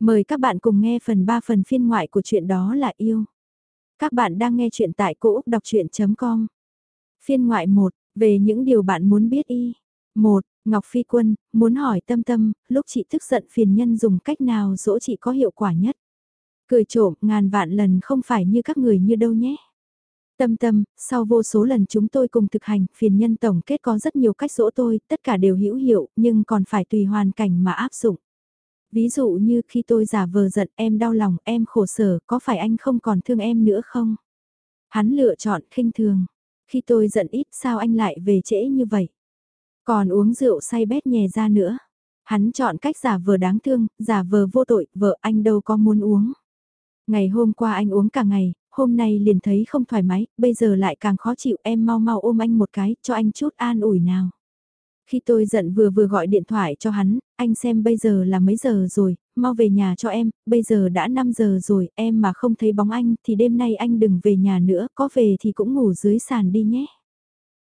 Mời các bạn cùng nghe phần 3 phần phiên ngoại của chuyện đó là yêu. Các bạn đang nghe chuyện tại cỗ Úc Đọc Chuyện.com Phiên ngoại 1, về những điều bạn muốn biết y. 1. Ngọc Phi Quân, muốn hỏi tâm tâm, lúc chị tức giận phiền nhân dùng cách nào dỗ chị có hiệu quả nhất. Cười trộm ngàn vạn lần không phải như các người như đâu nhé. Tâm tâm, sau vô số lần chúng tôi cùng thực hành, phiền nhân tổng kết có rất nhiều cách dỗ tôi, tất cả đều hữu hiệu, nhưng còn phải tùy hoàn cảnh mà áp dụng. Ví dụ như khi tôi giả vờ giận em đau lòng, em khổ sở, có phải anh không còn thương em nữa không? Hắn lựa chọn khinh thường. Khi tôi giận ít sao anh lại về trễ như vậy? Còn uống rượu say bét nhè ra nữa. Hắn chọn cách giả vờ đáng thương, giả vờ vô tội, vợ anh đâu có muốn uống. Ngày hôm qua anh uống cả ngày, hôm nay liền thấy không thoải mái, bây giờ lại càng khó chịu em mau mau ôm anh một cái, cho anh chút an ủi nào. Khi tôi giận vừa vừa gọi điện thoại cho hắn, anh xem bây giờ là mấy giờ rồi, mau về nhà cho em, bây giờ đã 5 giờ rồi, em mà không thấy bóng anh thì đêm nay anh đừng về nhà nữa, có về thì cũng ngủ dưới sàn đi nhé.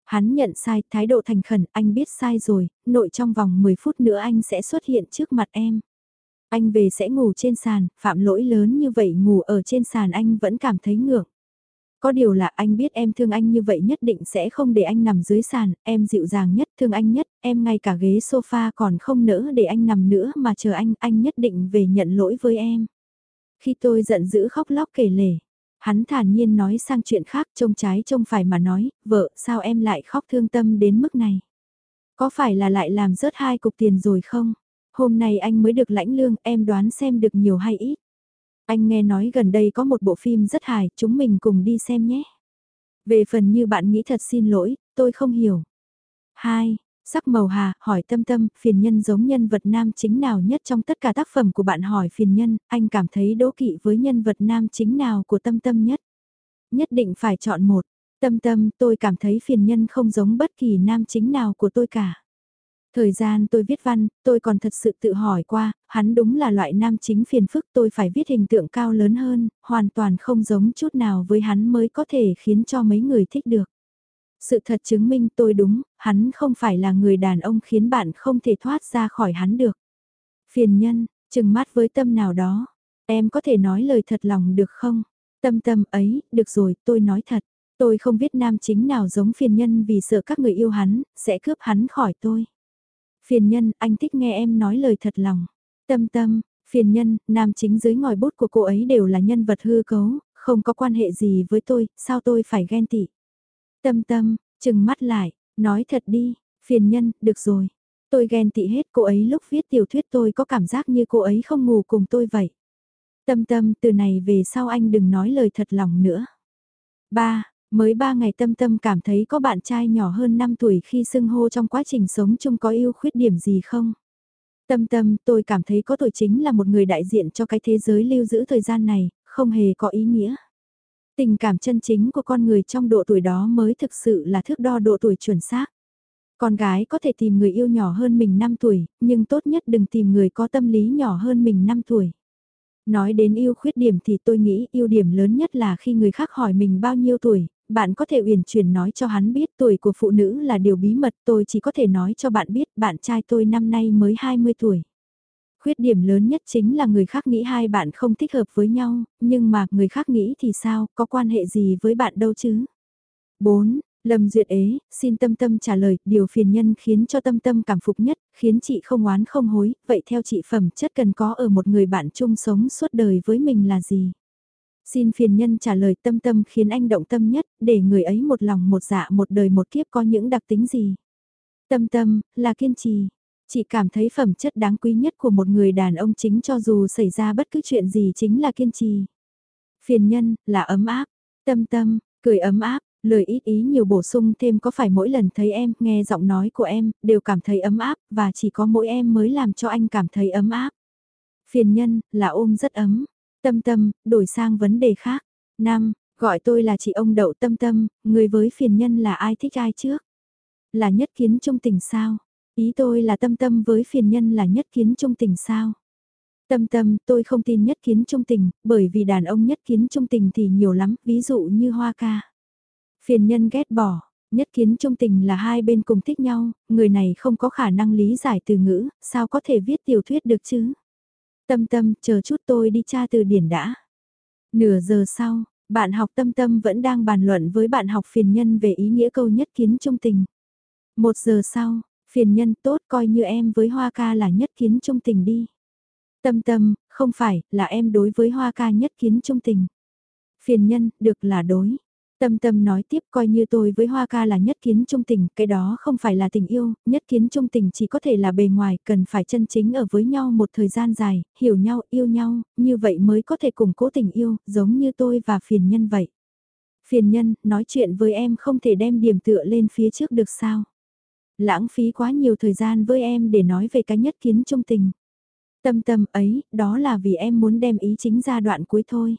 Hắn nhận sai, thái độ thành khẩn, anh biết sai rồi, nội trong vòng 10 phút nữa anh sẽ xuất hiện trước mặt em. Anh về sẽ ngủ trên sàn, phạm lỗi lớn như vậy ngủ ở trên sàn anh vẫn cảm thấy ngược. Có điều là anh biết em thương anh như vậy nhất định sẽ không để anh nằm dưới sàn, em dịu dàng nhất, thương anh nhất, em ngay cả ghế sofa còn không nỡ để anh nằm nữa mà chờ anh, anh nhất định về nhận lỗi với em. Khi tôi giận dữ khóc lóc kể lể, hắn thản nhiên nói sang chuyện khác trông trái trông phải mà nói, vợ sao em lại khóc thương tâm đến mức này? Có phải là lại làm rớt hai cục tiền rồi không? Hôm nay anh mới được lãnh lương em đoán xem được nhiều hay ít. Anh nghe nói gần đây có một bộ phim rất hài, chúng mình cùng đi xem nhé. Về phần như bạn nghĩ thật xin lỗi, tôi không hiểu. 2. Sắc màu hà, hỏi tâm tâm, phiền nhân giống nhân vật nam chính nào nhất trong tất cả tác phẩm của bạn hỏi phiền nhân, anh cảm thấy đố kỵ với nhân vật nam chính nào của tâm tâm nhất. Nhất định phải chọn một. Tâm tâm, tôi cảm thấy phiền nhân không giống bất kỳ nam chính nào của tôi cả. Thời gian tôi viết văn, tôi còn thật sự tự hỏi qua, hắn đúng là loại nam chính phiền phức tôi phải viết hình tượng cao lớn hơn, hoàn toàn không giống chút nào với hắn mới có thể khiến cho mấy người thích được. Sự thật chứng minh tôi đúng, hắn không phải là người đàn ông khiến bạn không thể thoát ra khỏi hắn được. Phiền nhân, chừng mắt với tâm nào đó, em có thể nói lời thật lòng được không? Tâm tâm ấy, được rồi, tôi nói thật. Tôi không biết nam chính nào giống phiền nhân vì sợ các người yêu hắn, sẽ cướp hắn khỏi tôi. Phiền nhân, anh thích nghe em nói lời thật lòng. Tâm tâm, phiền nhân, nam chính dưới ngòi bút của cô ấy đều là nhân vật hư cấu, không có quan hệ gì với tôi, sao tôi phải ghen tị. Tâm tâm, chừng mắt lại, nói thật đi, phiền nhân, được rồi. Tôi ghen tị hết cô ấy lúc viết tiểu thuyết tôi có cảm giác như cô ấy không ngủ cùng tôi vậy. Tâm tâm, từ này về sau anh đừng nói lời thật lòng nữa. Ba, Mới ba ngày tâm tâm cảm thấy có bạn trai nhỏ hơn 5 tuổi khi xưng hô trong quá trình sống chung có yêu khuyết điểm gì không? Tâm tâm, tôi cảm thấy có tuổi chính là một người đại diện cho cái thế giới lưu giữ thời gian này, không hề có ý nghĩa. Tình cảm chân chính của con người trong độ tuổi đó mới thực sự là thước đo độ tuổi chuẩn xác. Con gái có thể tìm người yêu nhỏ hơn mình 5 tuổi, nhưng tốt nhất đừng tìm người có tâm lý nhỏ hơn mình 5 tuổi. Nói đến yêu khuyết điểm thì tôi nghĩ ưu điểm lớn nhất là khi người khác hỏi mình bao nhiêu tuổi, bạn có thể uyển chuyển nói cho hắn biết tuổi của phụ nữ là điều bí mật tôi chỉ có thể nói cho bạn biết bạn trai tôi năm nay mới 20 tuổi. Khuyết điểm lớn nhất chính là người khác nghĩ hai bạn không thích hợp với nhau, nhưng mà người khác nghĩ thì sao, có quan hệ gì với bạn đâu chứ? 4. Lâm Duyệt ế, xin Tâm Tâm trả lời, điều phiền nhân khiến cho Tâm Tâm cảm phục nhất, khiến chị không oán không hối, vậy theo chị phẩm chất cần có ở một người bạn chung sống suốt đời với mình là gì? Xin phiền nhân trả lời tâm tâm khiến anh động tâm nhất, để người ấy một lòng một dạ một đời một kiếp có những đặc tính gì. Tâm tâm, là kiên trì. Chị cảm thấy phẩm chất đáng quý nhất của một người đàn ông chính cho dù xảy ra bất cứ chuyện gì chính là kiên trì. Phiền nhân, là ấm áp. Tâm tâm, cười ấm áp, lời ít ý nhiều bổ sung thêm có phải mỗi lần thấy em, nghe giọng nói của em, đều cảm thấy ấm áp, và chỉ có mỗi em mới làm cho anh cảm thấy ấm áp. Phiền nhân, là ôm rất ấm. Tâm tâm, đổi sang vấn đề khác. Năm, gọi tôi là chị ông đậu tâm tâm, người với phiền nhân là ai thích ai trước? Là nhất kiến trung tình sao? Ý tôi là tâm tâm với phiền nhân là nhất kiến trung tình sao? Tâm tâm, tôi không tin nhất kiến trung tình, bởi vì đàn ông nhất kiến trung tình thì nhiều lắm, ví dụ như hoa ca. Phiền nhân ghét bỏ, nhất kiến trung tình là hai bên cùng thích nhau, người này không có khả năng lý giải từ ngữ, sao có thể viết tiểu thuyết được chứ? Tâm tâm, chờ chút tôi đi tra từ điển đã. Nửa giờ sau, bạn học tâm tâm vẫn đang bàn luận với bạn học phiền nhân về ý nghĩa câu nhất kiến trung tình. Một giờ sau, phiền nhân tốt coi như em với Hoa ca là nhất kiến trung tình đi. Tâm tâm, không phải, là em đối với Hoa ca nhất kiến trung tình. Phiền nhân, được là đối. Tâm tâm nói tiếp coi như tôi với Hoa ca là nhất kiến trung tình, cái đó không phải là tình yêu, nhất kiến trung tình chỉ có thể là bề ngoài, cần phải chân chính ở với nhau một thời gian dài, hiểu nhau, yêu nhau, như vậy mới có thể củng cố tình yêu, giống như tôi và phiền nhân vậy. Phiền nhân, nói chuyện với em không thể đem điểm tựa lên phía trước được sao? Lãng phí quá nhiều thời gian với em để nói về cái nhất kiến trung tình. Tâm tâm ấy, đó là vì em muốn đem ý chính ra đoạn cuối thôi.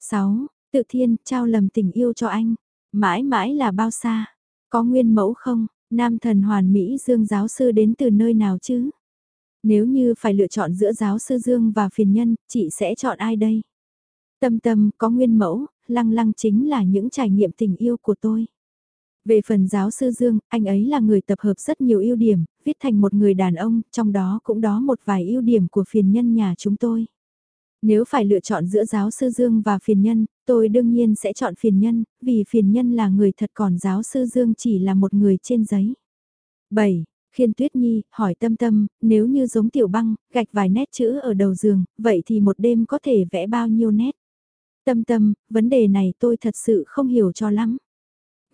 6. Tự thiên, trao lầm tình yêu cho anh. Mãi mãi là bao xa? Có nguyên mẫu không? Nam thần hoàn Mỹ Dương giáo sư đến từ nơi nào chứ? Nếu như phải lựa chọn giữa giáo sư Dương và phiền nhân, chị sẽ chọn ai đây? Tâm tâm, có nguyên mẫu, lăng lăng chính là những trải nghiệm tình yêu của tôi. Về phần giáo sư Dương, anh ấy là người tập hợp rất nhiều ưu điểm, viết thành một người đàn ông, trong đó cũng đó một vài ưu điểm của phiền nhân nhà chúng tôi. Nếu phải lựa chọn giữa giáo sư Dương và phiền nhân, tôi đương nhiên sẽ chọn phiền nhân, vì phiền nhân là người thật còn giáo sư Dương chỉ là một người trên giấy. 7. Khiên Tuyết Nhi, hỏi tâm tâm, nếu như giống tiểu băng, gạch vài nét chữ ở đầu giường, vậy thì một đêm có thể vẽ bao nhiêu nét? Tâm tâm, vấn đề này tôi thật sự không hiểu cho lắm.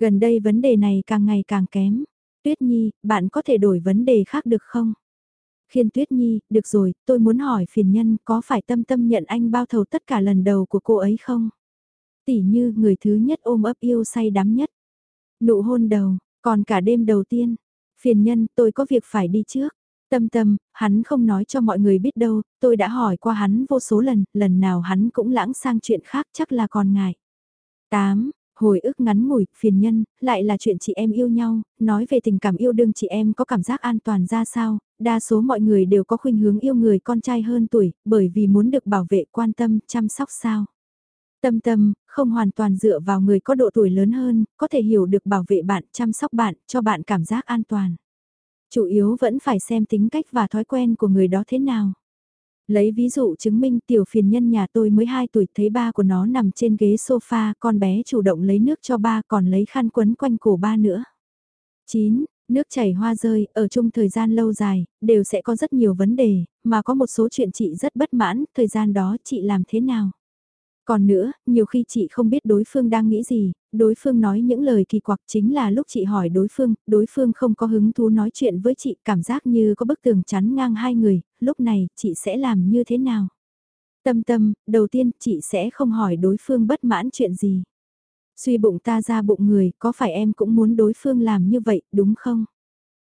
Gần đây vấn đề này càng ngày càng kém. Tuyết Nhi, bạn có thể đổi vấn đề khác được không? Khiên Tuyết Nhi, được rồi, tôi muốn hỏi phiền nhân có phải tâm tâm nhận anh bao thầu tất cả lần đầu của cô ấy không? Tỷ như người thứ nhất ôm ấp yêu say đắm nhất. Nụ hôn đầu, còn cả đêm đầu tiên. Phiền nhân, tôi có việc phải đi trước. Tâm tâm, hắn không nói cho mọi người biết đâu, tôi đã hỏi qua hắn vô số lần, lần nào hắn cũng lãng sang chuyện khác chắc là còn ngại. 8. Hồi ức ngắn ngủi, phiền nhân, lại là chuyện chị em yêu nhau, nói về tình cảm yêu đương chị em có cảm giác an toàn ra sao, đa số mọi người đều có khuynh hướng yêu người con trai hơn tuổi, bởi vì muốn được bảo vệ quan tâm, chăm sóc sao. Tâm tâm, không hoàn toàn dựa vào người có độ tuổi lớn hơn, có thể hiểu được bảo vệ bạn, chăm sóc bạn, cho bạn cảm giác an toàn. Chủ yếu vẫn phải xem tính cách và thói quen của người đó thế nào. Lấy ví dụ chứng minh tiểu phiền nhân nhà tôi mới 2 tuổi thấy ba của nó nằm trên ghế sofa, con bé chủ động lấy nước cho ba còn lấy khăn quấn quanh cổ ba nữa. 9. Nước chảy hoa rơi, ở chung thời gian lâu dài, đều sẽ có rất nhiều vấn đề, mà có một số chuyện chị rất bất mãn, thời gian đó chị làm thế nào? Còn nữa, nhiều khi chị không biết đối phương đang nghĩ gì, đối phương nói những lời kỳ quặc chính là lúc chị hỏi đối phương, đối phương không có hứng thú nói chuyện với chị, cảm giác như có bức tường chắn ngang hai người, lúc này chị sẽ làm như thế nào? Tâm tâm, đầu tiên chị sẽ không hỏi đối phương bất mãn chuyện gì. Suy bụng ta ra bụng người, có phải em cũng muốn đối phương làm như vậy, đúng không?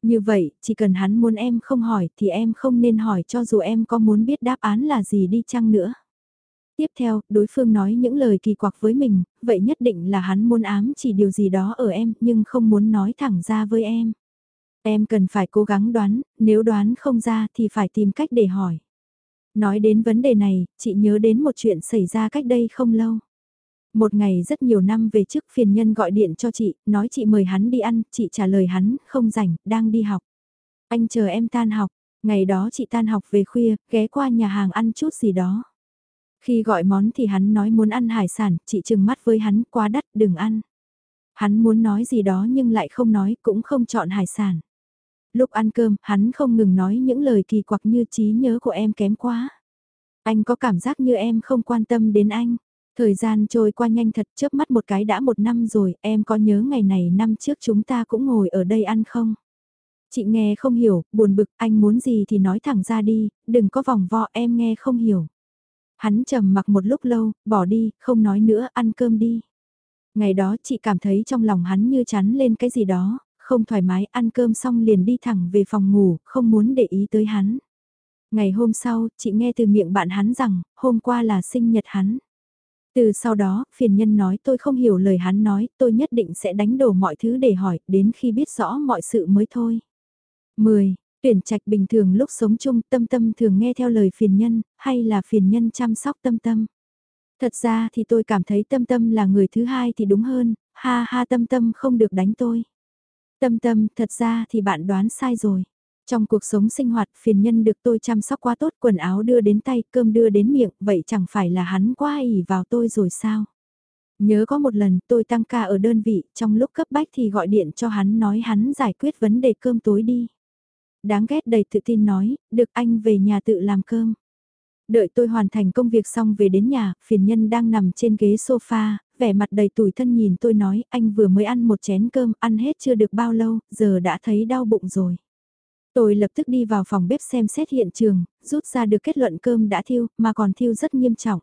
Như vậy, chỉ cần hắn muốn em không hỏi thì em không nên hỏi cho dù em có muốn biết đáp án là gì đi chăng nữa. Tiếp theo, đối phương nói những lời kỳ quặc với mình, vậy nhất định là hắn muốn ám chỉ điều gì đó ở em nhưng không muốn nói thẳng ra với em. Em cần phải cố gắng đoán, nếu đoán không ra thì phải tìm cách để hỏi. Nói đến vấn đề này, chị nhớ đến một chuyện xảy ra cách đây không lâu. Một ngày rất nhiều năm về trước phiền nhân gọi điện cho chị, nói chị mời hắn đi ăn, chị trả lời hắn, không rảnh, đang đi học. Anh chờ em tan học, ngày đó chị tan học về khuya, ghé qua nhà hàng ăn chút gì đó. Khi gọi món thì hắn nói muốn ăn hải sản, chị trừng mắt với hắn quá đắt đừng ăn. Hắn muốn nói gì đó nhưng lại không nói cũng không chọn hải sản. Lúc ăn cơm, hắn không ngừng nói những lời kỳ quặc như trí nhớ của em kém quá. Anh có cảm giác như em không quan tâm đến anh. Thời gian trôi qua nhanh thật chớp mắt một cái đã một năm rồi, em có nhớ ngày này năm trước chúng ta cũng ngồi ở đây ăn không? Chị nghe không hiểu, buồn bực, anh muốn gì thì nói thẳng ra đi, đừng có vòng vo em nghe không hiểu. Hắn trầm mặc một lúc lâu, bỏ đi, không nói nữa, ăn cơm đi. Ngày đó chị cảm thấy trong lòng hắn như chắn lên cái gì đó, không thoải mái ăn cơm xong liền đi thẳng về phòng ngủ, không muốn để ý tới hắn. Ngày hôm sau, chị nghe từ miệng bạn hắn rằng, hôm qua là sinh nhật hắn. Từ sau đó, phiền nhân nói tôi không hiểu lời hắn nói, tôi nhất định sẽ đánh đổ mọi thứ để hỏi, đến khi biết rõ mọi sự mới thôi. 10. Tuyển trạch bình thường lúc sống chung tâm tâm thường nghe theo lời phiền nhân, hay là phiền nhân chăm sóc tâm tâm. Thật ra thì tôi cảm thấy tâm tâm là người thứ hai thì đúng hơn, ha ha tâm tâm không được đánh tôi. Tâm tâm, thật ra thì bạn đoán sai rồi. Trong cuộc sống sinh hoạt, phiền nhân được tôi chăm sóc quá tốt, quần áo đưa đến tay, cơm đưa đến miệng, vậy chẳng phải là hắn quá ỉ vào tôi rồi sao? Nhớ có một lần tôi tăng ca ở đơn vị, trong lúc cấp bách thì gọi điện cho hắn nói hắn giải quyết vấn đề cơm tối đi. Đáng ghét đầy tự tin nói, được anh về nhà tự làm cơm. Đợi tôi hoàn thành công việc xong về đến nhà, phiền nhân đang nằm trên ghế sofa, vẻ mặt đầy tủi thân nhìn tôi nói, anh vừa mới ăn một chén cơm, ăn hết chưa được bao lâu, giờ đã thấy đau bụng rồi. Tôi lập tức đi vào phòng bếp xem xét hiện trường, rút ra được kết luận cơm đã thiêu, mà còn thiêu rất nghiêm trọng.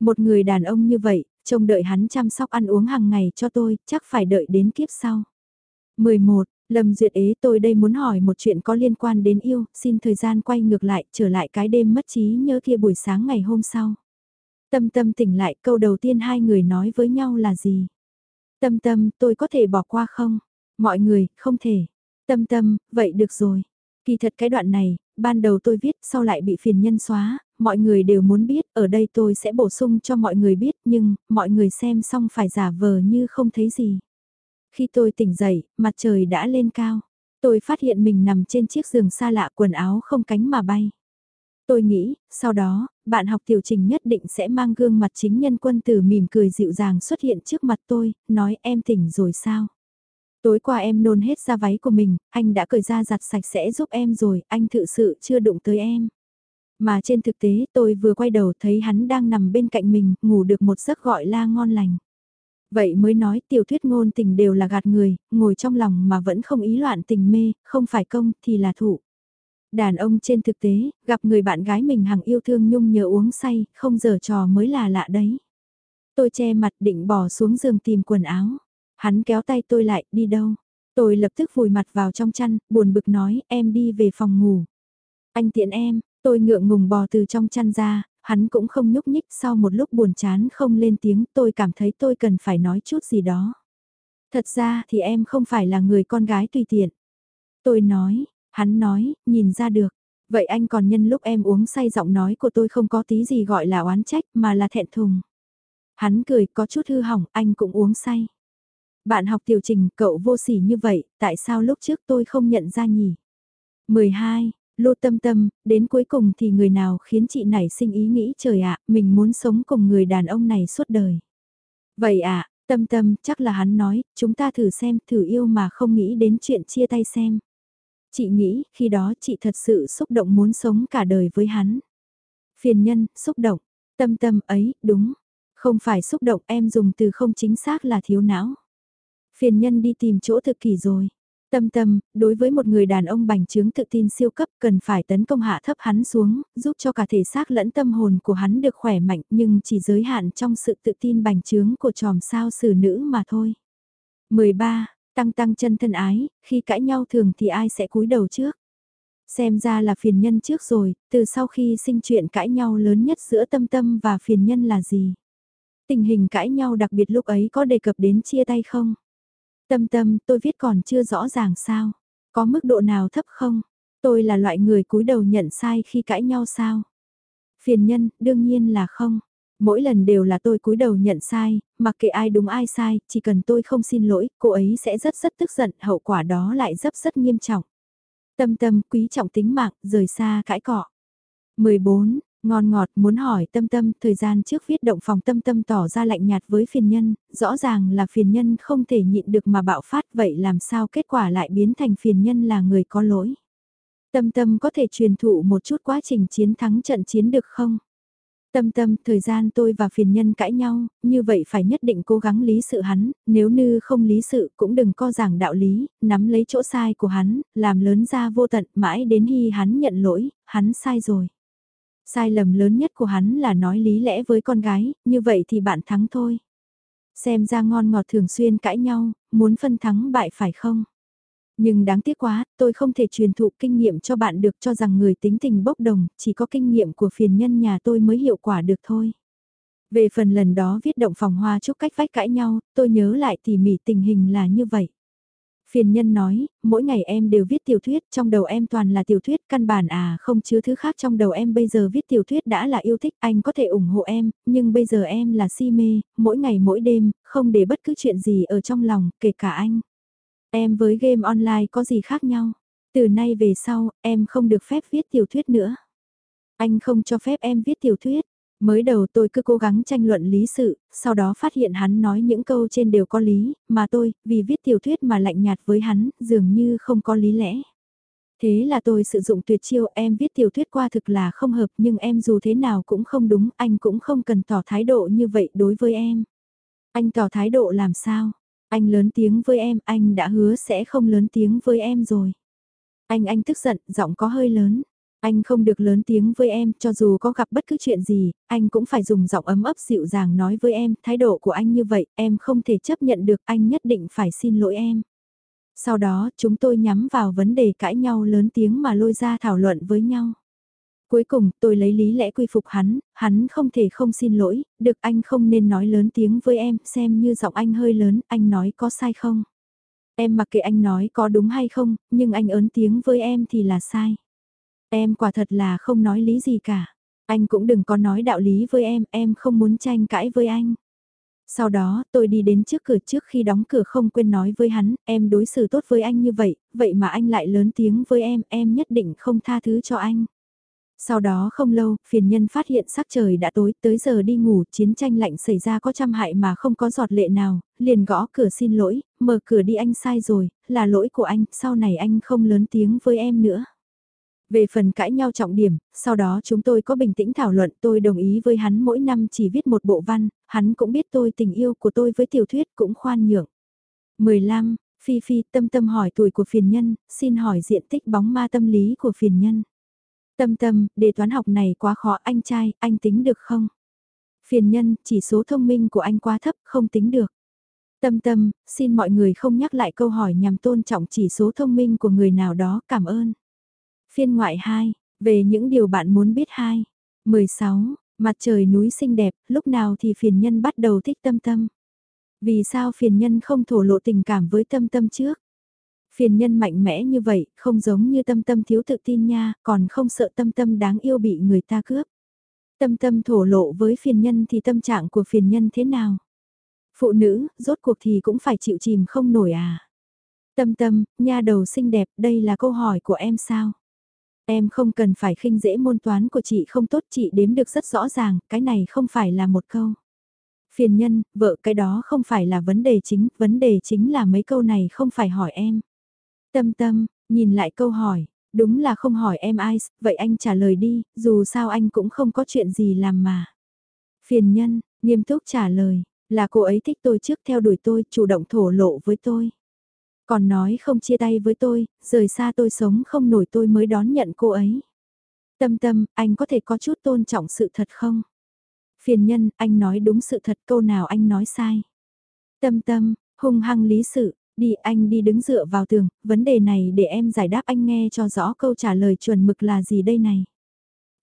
Một người đàn ông như vậy, trông đợi hắn chăm sóc ăn uống hàng ngày cho tôi, chắc phải đợi đến kiếp sau. 11. Lâm Duyệt ế tôi đây muốn hỏi một chuyện có liên quan đến yêu, xin thời gian quay ngược lại, trở lại cái đêm mất trí nhớ kia buổi sáng ngày hôm sau. Tâm tâm tỉnh lại câu đầu tiên hai người nói với nhau là gì? Tâm tâm, tôi có thể bỏ qua không? Mọi người, không thể. Tâm tâm, vậy được rồi. Kỳ thật cái đoạn này, ban đầu tôi viết sau lại bị phiền nhân xóa, mọi người đều muốn biết, ở đây tôi sẽ bổ sung cho mọi người biết nhưng, mọi người xem xong phải giả vờ như không thấy gì. Khi tôi tỉnh dậy, mặt trời đã lên cao. Tôi phát hiện mình nằm trên chiếc giường xa lạ quần áo không cánh mà bay. Tôi nghĩ, sau đó, bạn học tiểu trình nhất định sẽ mang gương mặt chính nhân quân tử mỉm cười dịu dàng xuất hiện trước mặt tôi, nói em tỉnh rồi sao? Tối qua em nôn hết ra váy của mình, anh đã cởi ra giặt sạch sẽ giúp em rồi, anh thực sự chưa đụng tới em. Mà trên thực tế tôi vừa quay đầu thấy hắn đang nằm bên cạnh mình, ngủ được một giấc gọi la ngon lành. Vậy mới nói tiểu thuyết ngôn tình đều là gạt người, ngồi trong lòng mà vẫn không ý loạn tình mê, không phải công thì là thụ Đàn ông trên thực tế, gặp người bạn gái mình hằng yêu thương nhung nhớ uống say, không giờ trò mới là lạ đấy. Tôi che mặt định bỏ xuống giường tìm quần áo. Hắn kéo tay tôi lại, đi đâu? Tôi lập tức vùi mặt vào trong chăn, buồn bực nói, em đi về phòng ngủ. Anh tiện em, tôi ngượng ngùng bò từ trong chăn ra, hắn cũng không nhúc nhích sau một lúc buồn chán không lên tiếng tôi cảm thấy tôi cần phải nói chút gì đó. Thật ra thì em không phải là người con gái tùy tiện. Tôi nói, hắn nói, nhìn ra được. Vậy anh còn nhân lúc em uống say giọng nói của tôi không có tí gì gọi là oán trách mà là thẹn thùng. Hắn cười có chút hư hỏng, anh cũng uống say. Bạn học tiểu trình, cậu vô sỉ như vậy, tại sao lúc trước tôi không nhận ra nhỉ? 12. Lô tâm tâm, đến cuối cùng thì người nào khiến chị nảy sinh ý nghĩ trời ạ, mình muốn sống cùng người đàn ông này suốt đời. Vậy ạ, tâm tâm, chắc là hắn nói, chúng ta thử xem, thử yêu mà không nghĩ đến chuyện chia tay xem. Chị nghĩ, khi đó chị thật sự xúc động muốn sống cả đời với hắn. Phiền nhân, xúc động, tâm tâm ấy, đúng. Không phải xúc động em dùng từ không chính xác là thiếu não. Phiền nhân đi tìm chỗ thực kỷ rồi. Tâm tâm, đối với một người đàn ông bành trướng tự tin siêu cấp cần phải tấn công hạ thấp hắn xuống, giúp cho cả thể xác lẫn tâm hồn của hắn được khỏe mạnh nhưng chỉ giới hạn trong sự tự tin bành trướng của tròm sao xử nữ mà thôi. 13. Tăng tăng chân thân ái, khi cãi nhau thường thì ai sẽ cúi đầu trước? Xem ra là phiền nhân trước rồi, từ sau khi sinh chuyện cãi nhau lớn nhất giữa tâm tâm và phiền nhân là gì? Tình hình cãi nhau đặc biệt lúc ấy có đề cập đến chia tay không? Tâm tâm, tôi viết còn chưa rõ ràng sao? Có mức độ nào thấp không? Tôi là loại người cúi đầu nhận sai khi cãi nhau sao? Phiền nhân, đương nhiên là không. Mỗi lần đều là tôi cúi đầu nhận sai, mặc kệ ai đúng ai sai, chỉ cần tôi không xin lỗi, cô ấy sẽ rất rất tức giận, hậu quả đó lại rất rất nghiêm trọng. Tâm tâm, quý trọng tính mạng, rời xa cãi cọ. 14. Ngon ngọt muốn hỏi tâm tâm, thời gian trước viết động phòng tâm tâm tỏ ra lạnh nhạt với phiền nhân, rõ ràng là phiền nhân không thể nhịn được mà bạo phát vậy làm sao kết quả lại biến thành phiền nhân là người có lỗi. Tâm tâm có thể truyền thụ một chút quá trình chiến thắng trận chiến được không? Tâm tâm, thời gian tôi và phiền nhân cãi nhau, như vậy phải nhất định cố gắng lý sự hắn, nếu như không lý sự cũng đừng co giảng đạo lý, nắm lấy chỗ sai của hắn, làm lớn ra vô tận, mãi đến khi hắn nhận lỗi, hắn sai rồi. Sai lầm lớn nhất của hắn là nói lý lẽ với con gái, như vậy thì bạn thắng thôi. Xem ra ngon ngọt thường xuyên cãi nhau, muốn phân thắng bại phải không? Nhưng đáng tiếc quá, tôi không thể truyền thụ kinh nghiệm cho bạn được cho rằng người tính tình bốc đồng, chỉ có kinh nghiệm của phiền nhân nhà tôi mới hiệu quả được thôi. Về phần lần đó viết động phòng hoa chúc cách vách cãi nhau, tôi nhớ lại tỉ mỉ tình hình là như vậy. Phiền nhân nói, mỗi ngày em đều viết tiểu thuyết, trong đầu em toàn là tiểu thuyết, căn bản à không chứa thứ khác trong đầu em bây giờ viết tiểu thuyết đã là yêu thích, anh có thể ủng hộ em, nhưng bây giờ em là si mê, mỗi ngày mỗi đêm, không để bất cứ chuyện gì ở trong lòng, kể cả anh. Em với game online có gì khác nhau? Từ nay về sau, em không được phép viết tiểu thuyết nữa. Anh không cho phép em viết tiểu thuyết. Mới đầu tôi cứ cố gắng tranh luận lý sự, sau đó phát hiện hắn nói những câu trên đều có lý, mà tôi, vì viết tiểu thuyết mà lạnh nhạt với hắn, dường như không có lý lẽ. Thế là tôi sử dụng tuyệt chiêu em viết tiểu thuyết qua thực là không hợp nhưng em dù thế nào cũng không đúng, anh cũng không cần tỏ thái độ như vậy đối với em. Anh tỏ thái độ làm sao? Anh lớn tiếng với em, anh đã hứa sẽ không lớn tiếng với em rồi. Anh anh tức giận, giọng có hơi lớn. Anh không được lớn tiếng với em, cho dù có gặp bất cứ chuyện gì, anh cũng phải dùng giọng ấm ấp dịu dàng nói với em, thái độ của anh như vậy, em không thể chấp nhận được, anh nhất định phải xin lỗi em. Sau đó, chúng tôi nhắm vào vấn đề cãi nhau lớn tiếng mà lôi ra thảo luận với nhau. Cuối cùng, tôi lấy lý lẽ quy phục hắn, hắn không thể không xin lỗi, được anh không nên nói lớn tiếng với em, xem như giọng anh hơi lớn, anh nói có sai không? Em mặc kệ anh nói có đúng hay không, nhưng anh ớn tiếng với em thì là sai. Em quả thật là không nói lý gì cả. Anh cũng đừng có nói đạo lý với em, em không muốn tranh cãi với anh. Sau đó, tôi đi đến trước cửa trước khi đóng cửa không quên nói với hắn, em đối xử tốt với anh như vậy, vậy mà anh lại lớn tiếng với em, em nhất định không tha thứ cho anh. Sau đó không lâu, phiền nhân phát hiện sắc trời đã tối, tới giờ đi ngủ, chiến tranh lạnh xảy ra có trăm hại mà không có giọt lệ nào, liền gõ cửa xin lỗi, mở cửa đi anh sai rồi, là lỗi của anh, sau này anh không lớn tiếng với em nữa. Về phần cãi nhau trọng điểm, sau đó chúng tôi có bình tĩnh thảo luận tôi đồng ý với hắn mỗi năm chỉ viết một bộ văn, hắn cũng biết tôi tình yêu của tôi với tiểu thuyết cũng khoan nhượng. 15. Phi Phi tâm tâm hỏi tuổi của phiền nhân, xin hỏi diện tích bóng ma tâm lý của phiền nhân. Tâm tâm, đề toán học này quá khó anh trai, anh tính được không? Phiền nhân, chỉ số thông minh của anh quá thấp, không tính được. Tâm tâm, xin mọi người không nhắc lại câu hỏi nhằm tôn trọng chỉ số thông minh của người nào đó, cảm ơn. Phiên ngoại 2, về những điều bạn muốn biết 2. 16, mặt trời núi xinh đẹp, lúc nào thì phiền nhân bắt đầu thích tâm tâm. Vì sao phiền nhân không thổ lộ tình cảm với tâm tâm trước? Phiền nhân mạnh mẽ như vậy, không giống như tâm tâm thiếu tự tin nha, còn không sợ tâm tâm đáng yêu bị người ta cướp. Tâm tâm thổ lộ với phiền nhân thì tâm trạng của phiền nhân thế nào? Phụ nữ, rốt cuộc thì cũng phải chịu chìm không nổi à? Tâm tâm, nha đầu xinh đẹp, đây là câu hỏi của em sao? Em không cần phải khinh dễ môn toán của chị không tốt chị đếm được rất rõ ràng, cái này không phải là một câu. Phiền nhân, vợ cái đó không phải là vấn đề chính, vấn đề chính là mấy câu này không phải hỏi em. Tâm tâm, nhìn lại câu hỏi, đúng là không hỏi em ai, vậy anh trả lời đi, dù sao anh cũng không có chuyện gì làm mà. Phiền nhân, nghiêm túc trả lời, là cô ấy thích tôi trước theo đuổi tôi, chủ động thổ lộ với tôi. Còn nói không chia tay với tôi, rời xa tôi sống không nổi tôi mới đón nhận cô ấy. Tâm tâm, anh có thể có chút tôn trọng sự thật không? Phiền nhân, anh nói đúng sự thật câu nào anh nói sai. Tâm tâm, hung hăng lý sự, đi anh đi đứng dựa vào tường, vấn đề này để em giải đáp anh nghe cho rõ câu trả lời chuẩn mực là gì đây này.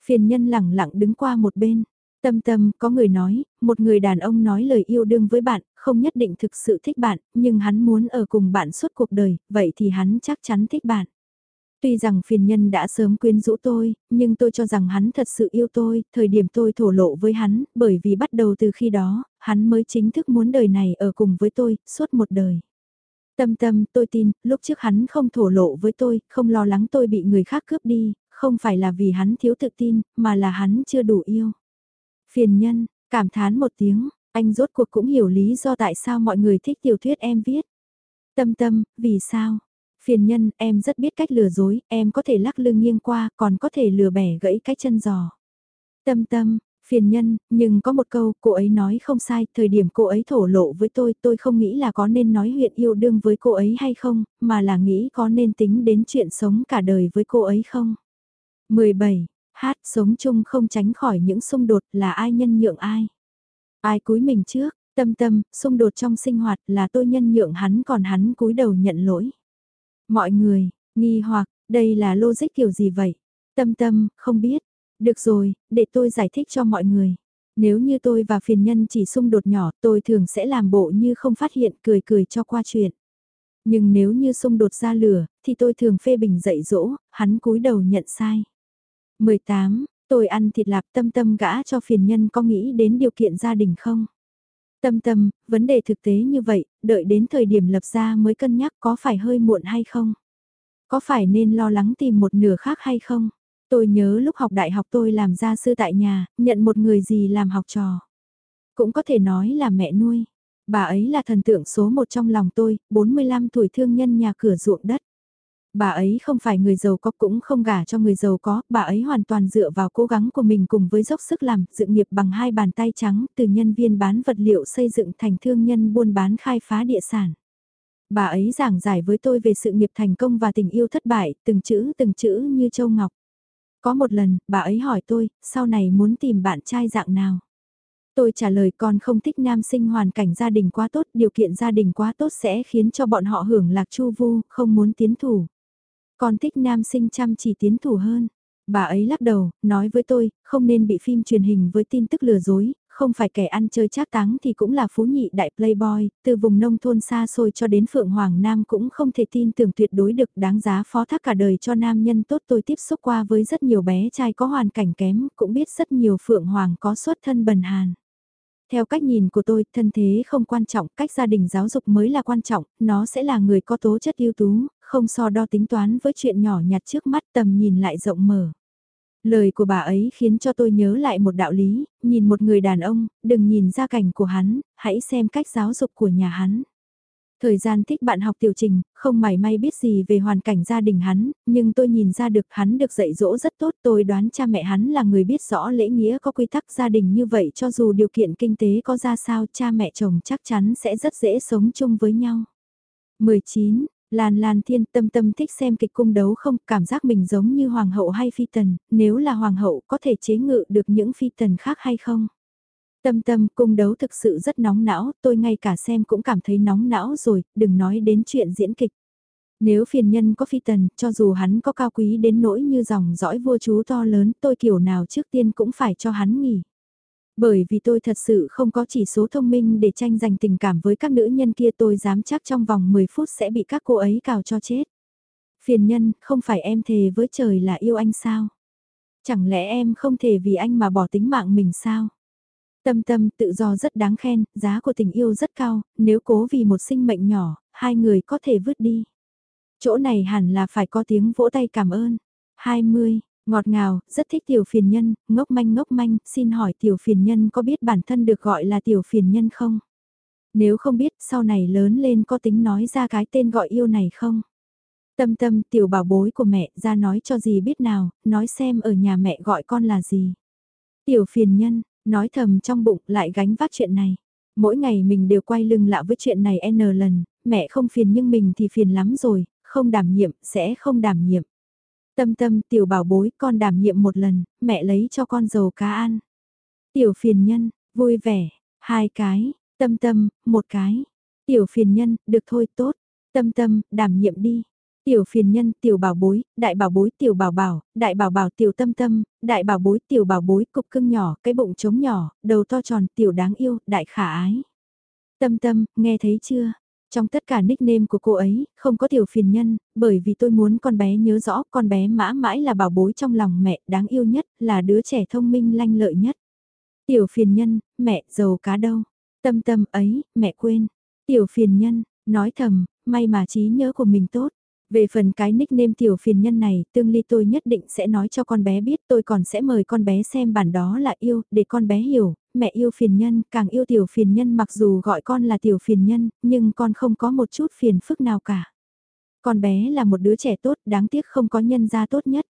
Phiền nhân lẳng lặng đứng qua một bên, Tâm tâm, có người nói, một người đàn ông nói lời yêu đương với bạn, không nhất định thực sự thích bạn, nhưng hắn muốn ở cùng bạn suốt cuộc đời, vậy thì hắn chắc chắn thích bạn. Tuy rằng phiền nhân đã sớm quyến rũ tôi, nhưng tôi cho rằng hắn thật sự yêu tôi, thời điểm tôi thổ lộ với hắn, bởi vì bắt đầu từ khi đó, hắn mới chính thức muốn đời này ở cùng với tôi, suốt một đời. Tâm tâm, tôi tin, lúc trước hắn không thổ lộ với tôi, không lo lắng tôi bị người khác cướp đi, không phải là vì hắn thiếu tự tin, mà là hắn chưa đủ yêu. Phiền nhân, cảm thán một tiếng, anh rốt cuộc cũng hiểu lý do tại sao mọi người thích tiểu thuyết em viết. Tâm tâm, vì sao? Phiền nhân, em rất biết cách lừa dối, em có thể lắc lưng nghiêng qua, còn có thể lừa bẻ gãy cái chân giò. Tâm tâm, phiền nhân, nhưng có một câu, cô ấy nói không sai, thời điểm cô ấy thổ lộ với tôi, tôi không nghĩ là có nên nói huyện yêu đương với cô ấy hay không, mà là nghĩ có nên tính đến chuyện sống cả đời với cô ấy không. 17. Hát sống chung không tránh khỏi những xung đột là ai nhân nhượng ai. Ai cúi mình trước, tâm tâm, xung đột trong sinh hoạt là tôi nhân nhượng hắn còn hắn cúi đầu nhận lỗi. Mọi người, nghi hoặc, đây là logic kiểu gì vậy? Tâm tâm, không biết. Được rồi, để tôi giải thích cho mọi người. Nếu như tôi và phiền nhân chỉ xung đột nhỏ, tôi thường sẽ làm bộ như không phát hiện cười cười cho qua chuyện. Nhưng nếu như xung đột ra lửa, thì tôi thường phê bình dạy dỗ, hắn cúi đầu nhận sai. 18. Tôi ăn thịt lạp tâm tâm gã cho phiền nhân có nghĩ đến điều kiện gia đình không? Tâm tâm, vấn đề thực tế như vậy, đợi đến thời điểm lập ra mới cân nhắc có phải hơi muộn hay không? Có phải nên lo lắng tìm một nửa khác hay không? Tôi nhớ lúc học đại học tôi làm gia sư tại nhà, nhận một người gì làm học trò. Cũng có thể nói là mẹ nuôi. Bà ấy là thần tượng số một trong lòng tôi, 45 tuổi thương nhân nhà cửa ruộng đất. Bà ấy không phải người giàu có cũng không gả cho người giàu có, bà ấy hoàn toàn dựa vào cố gắng của mình cùng với dốc sức làm, sự nghiệp bằng hai bàn tay trắng, từ nhân viên bán vật liệu xây dựng thành thương nhân buôn bán khai phá địa sản. Bà ấy giảng giải với tôi về sự nghiệp thành công và tình yêu thất bại, từng chữ từng chữ như châu ngọc. Có một lần, bà ấy hỏi tôi, sau này muốn tìm bạn trai dạng nào? Tôi trả lời con không thích nam sinh hoàn cảnh gia đình quá tốt, điều kiện gia đình quá tốt sẽ khiến cho bọn họ hưởng lạc chu vu, không muốn tiến thủ. Con thích nam sinh chăm chỉ tiến thủ hơn. Bà ấy lắc đầu, nói với tôi, không nên bị phim truyền hình với tin tức lừa dối, không phải kẻ ăn chơi trác táng thì cũng là phú nhị đại playboy, từ vùng nông thôn xa xôi cho đến Phượng Hoàng Nam cũng không thể tin tưởng tuyệt đối được đáng giá phó thác cả đời cho nam nhân tốt tôi tiếp xúc qua với rất nhiều bé trai có hoàn cảnh kém, cũng biết rất nhiều Phượng Hoàng có xuất thân bần hàn. Theo cách nhìn của tôi, thân thế không quan trọng, cách gia đình giáo dục mới là quan trọng, nó sẽ là người có tố chất ưu tú, không so đo tính toán với chuyện nhỏ nhặt trước mắt tầm nhìn lại rộng mở. Lời của bà ấy khiến cho tôi nhớ lại một đạo lý, nhìn một người đàn ông, đừng nhìn ra cảnh của hắn, hãy xem cách giáo dục của nhà hắn. Thời gian thích bạn học tiểu trình, không mảy may biết gì về hoàn cảnh gia đình hắn, nhưng tôi nhìn ra được hắn được dạy dỗ rất tốt. Tôi đoán cha mẹ hắn là người biết rõ lễ nghĩa có quy tắc gia đình như vậy cho dù điều kiện kinh tế có ra sao cha mẹ chồng chắc chắn sẽ rất dễ sống chung với nhau. 19. Lan Lan Thiên tâm tâm thích xem kịch cung đấu không, cảm giác mình giống như hoàng hậu hay phi tần, nếu là hoàng hậu có thể chế ngự được những phi tần khác hay không? Tâm tâm cung đấu thực sự rất nóng não, tôi ngay cả xem cũng cảm thấy nóng não rồi, đừng nói đến chuyện diễn kịch. Nếu phiền nhân có phi tần, cho dù hắn có cao quý đến nỗi như dòng dõi vua chú to lớn, tôi kiểu nào trước tiên cũng phải cho hắn nghỉ. Bởi vì tôi thật sự không có chỉ số thông minh để tranh giành tình cảm với các nữ nhân kia tôi dám chắc trong vòng 10 phút sẽ bị các cô ấy cào cho chết. Phiền nhân, không phải em thề với trời là yêu anh sao? Chẳng lẽ em không thể vì anh mà bỏ tính mạng mình sao? Tâm tâm tự do rất đáng khen, giá của tình yêu rất cao, nếu cố vì một sinh mệnh nhỏ, hai người có thể vứt đi. Chỗ này hẳn là phải có tiếng vỗ tay cảm ơn. 20. Ngọt ngào, rất thích tiểu phiền nhân, ngốc manh ngốc manh, xin hỏi tiểu phiền nhân có biết bản thân được gọi là tiểu phiền nhân không? Nếu không biết, sau này lớn lên có tính nói ra cái tên gọi yêu này không? Tâm tâm, tiểu bảo bối của mẹ, ra nói cho gì biết nào, nói xem ở nhà mẹ gọi con là gì? Tiểu phiền nhân, nói thầm trong bụng lại gánh vác chuyện này. Mỗi ngày mình đều quay lưng lạ với chuyện này n lần, mẹ không phiền nhưng mình thì phiền lắm rồi, không đảm nhiệm, sẽ không đảm nhiệm. Tâm tâm tiểu bảo bối con đảm nhiệm một lần, mẹ lấy cho con dầu cá ăn. Tiểu phiền nhân, vui vẻ, hai cái, tâm tâm, một cái. Tiểu phiền nhân, được thôi tốt. Tâm tâm, đảm nhiệm đi. Tiểu phiền nhân, tiểu bảo bối, đại bảo bối, tiểu bảo bảo, đại bảo bảo, tiểu tâm tâm, đại bảo bối, tiểu bảo bối, cục cưng nhỏ, cái bụng trống nhỏ, đầu to tròn, tiểu đáng yêu, đại khả ái. Tâm tâm, nghe thấy chưa? Trong tất cả nickname của cô ấy, không có tiểu phiền nhân, bởi vì tôi muốn con bé nhớ rõ con bé mã mãi là bảo bối trong lòng mẹ, đáng yêu nhất, là đứa trẻ thông minh lanh lợi nhất. Tiểu phiền nhân, mẹ, giàu cá đâu? Tâm tâm ấy, mẹ quên. Tiểu phiền nhân, nói thầm, may mà trí nhớ của mình tốt. Về phần cái nickname tiểu phiền nhân này, tương ly tôi nhất định sẽ nói cho con bé biết tôi còn sẽ mời con bé xem bản đó là yêu, để con bé hiểu, mẹ yêu phiền nhân, càng yêu tiểu phiền nhân mặc dù gọi con là tiểu phiền nhân, nhưng con không có một chút phiền phức nào cả. Con bé là một đứa trẻ tốt, đáng tiếc không có nhân gia tốt nhất.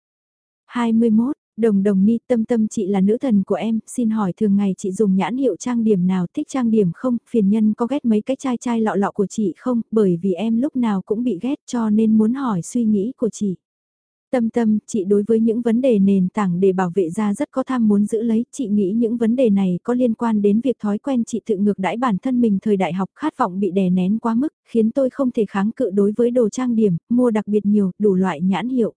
21, Đồng đồng ni tâm tâm chị là nữ thần của em, xin hỏi thường ngày chị dùng nhãn hiệu trang điểm nào thích trang điểm không, phiền nhân có ghét mấy cái chai chai lọ lọ của chị không, bởi vì em lúc nào cũng bị ghét cho nên muốn hỏi suy nghĩ của chị. Tâm tâm, chị đối với những vấn đề nền tảng để bảo vệ da rất có tham muốn giữ lấy, chị nghĩ những vấn đề này có liên quan đến việc thói quen chị tự ngược đãi bản thân mình thời đại học khát vọng bị đè nén quá mức, khiến tôi không thể kháng cự đối với đồ trang điểm, mua đặc biệt nhiều, đủ loại nhãn hiệu.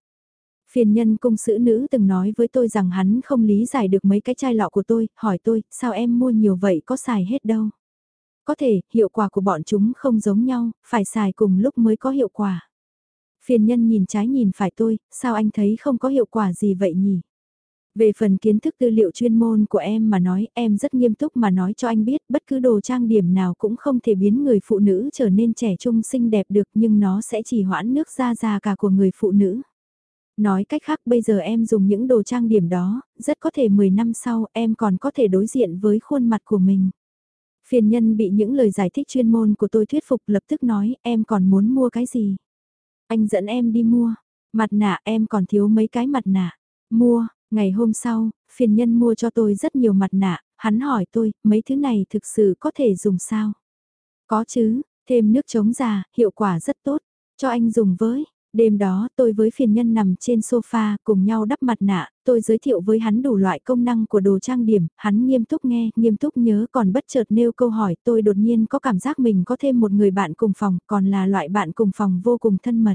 Phiền nhân công sữ nữ từng nói với tôi rằng hắn không lý giải được mấy cái chai lọ của tôi, hỏi tôi, sao em mua nhiều vậy có xài hết đâu. Có thể, hiệu quả của bọn chúng không giống nhau, phải xài cùng lúc mới có hiệu quả. Phiền nhân nhìn trái nhìn phải tôi, sao anh thấy không có hiệu quả gì vậy nhỉ? Về phần kiến thức tư liệu chuyên môn của em mà nói, em rất nghiêm túc mà nói cho anh biết, bất cứ đồ trang điểm nào cũng không thể biến người phụ nữ trở nên trẻ trung xinh đẹp được nhưng nó sẽ chỉ hoãn nước da già cả của người phụ nữ. Nói cách khác bây giờ em dùng những đồ trang điểm đó, rất có thể 10 năm sau em còn có thể đối diện với khuôn mặt của mình. Phiền nhân bị những lời giải thích chuyên môn của tôi thuyết phục lập tức nói em còn muốn mua cái gì. Anh dẫn em đi mua, mặt nạ em còn thiếu mấy cái mặt nạ. Mua, ngày hôm sau, phiền nhân mua cho tôi rất nhiều mặt nạ, hắn hỏi tôi, mấy thứ này thực sự có thể dùng sao? Có chứ, thêm nước chống già, hiệu quả rất tốt, cho anh dùng với, Đêm đó tôi với phiền nhân nằm trên sofa cùng nhau đắp mặt nạ, tôi giới thiệu với hắn đủ loại công năng của đồ trang điểm, hắn nghiêm túc nghe, nghiêm túc nhớ còn bất chợt nêu câu hỏi tôi đột nhiên có cảm giác mình có thêm một người bạn cùng phòng còn là loại bạn cùng phòng vô cùng thân mật.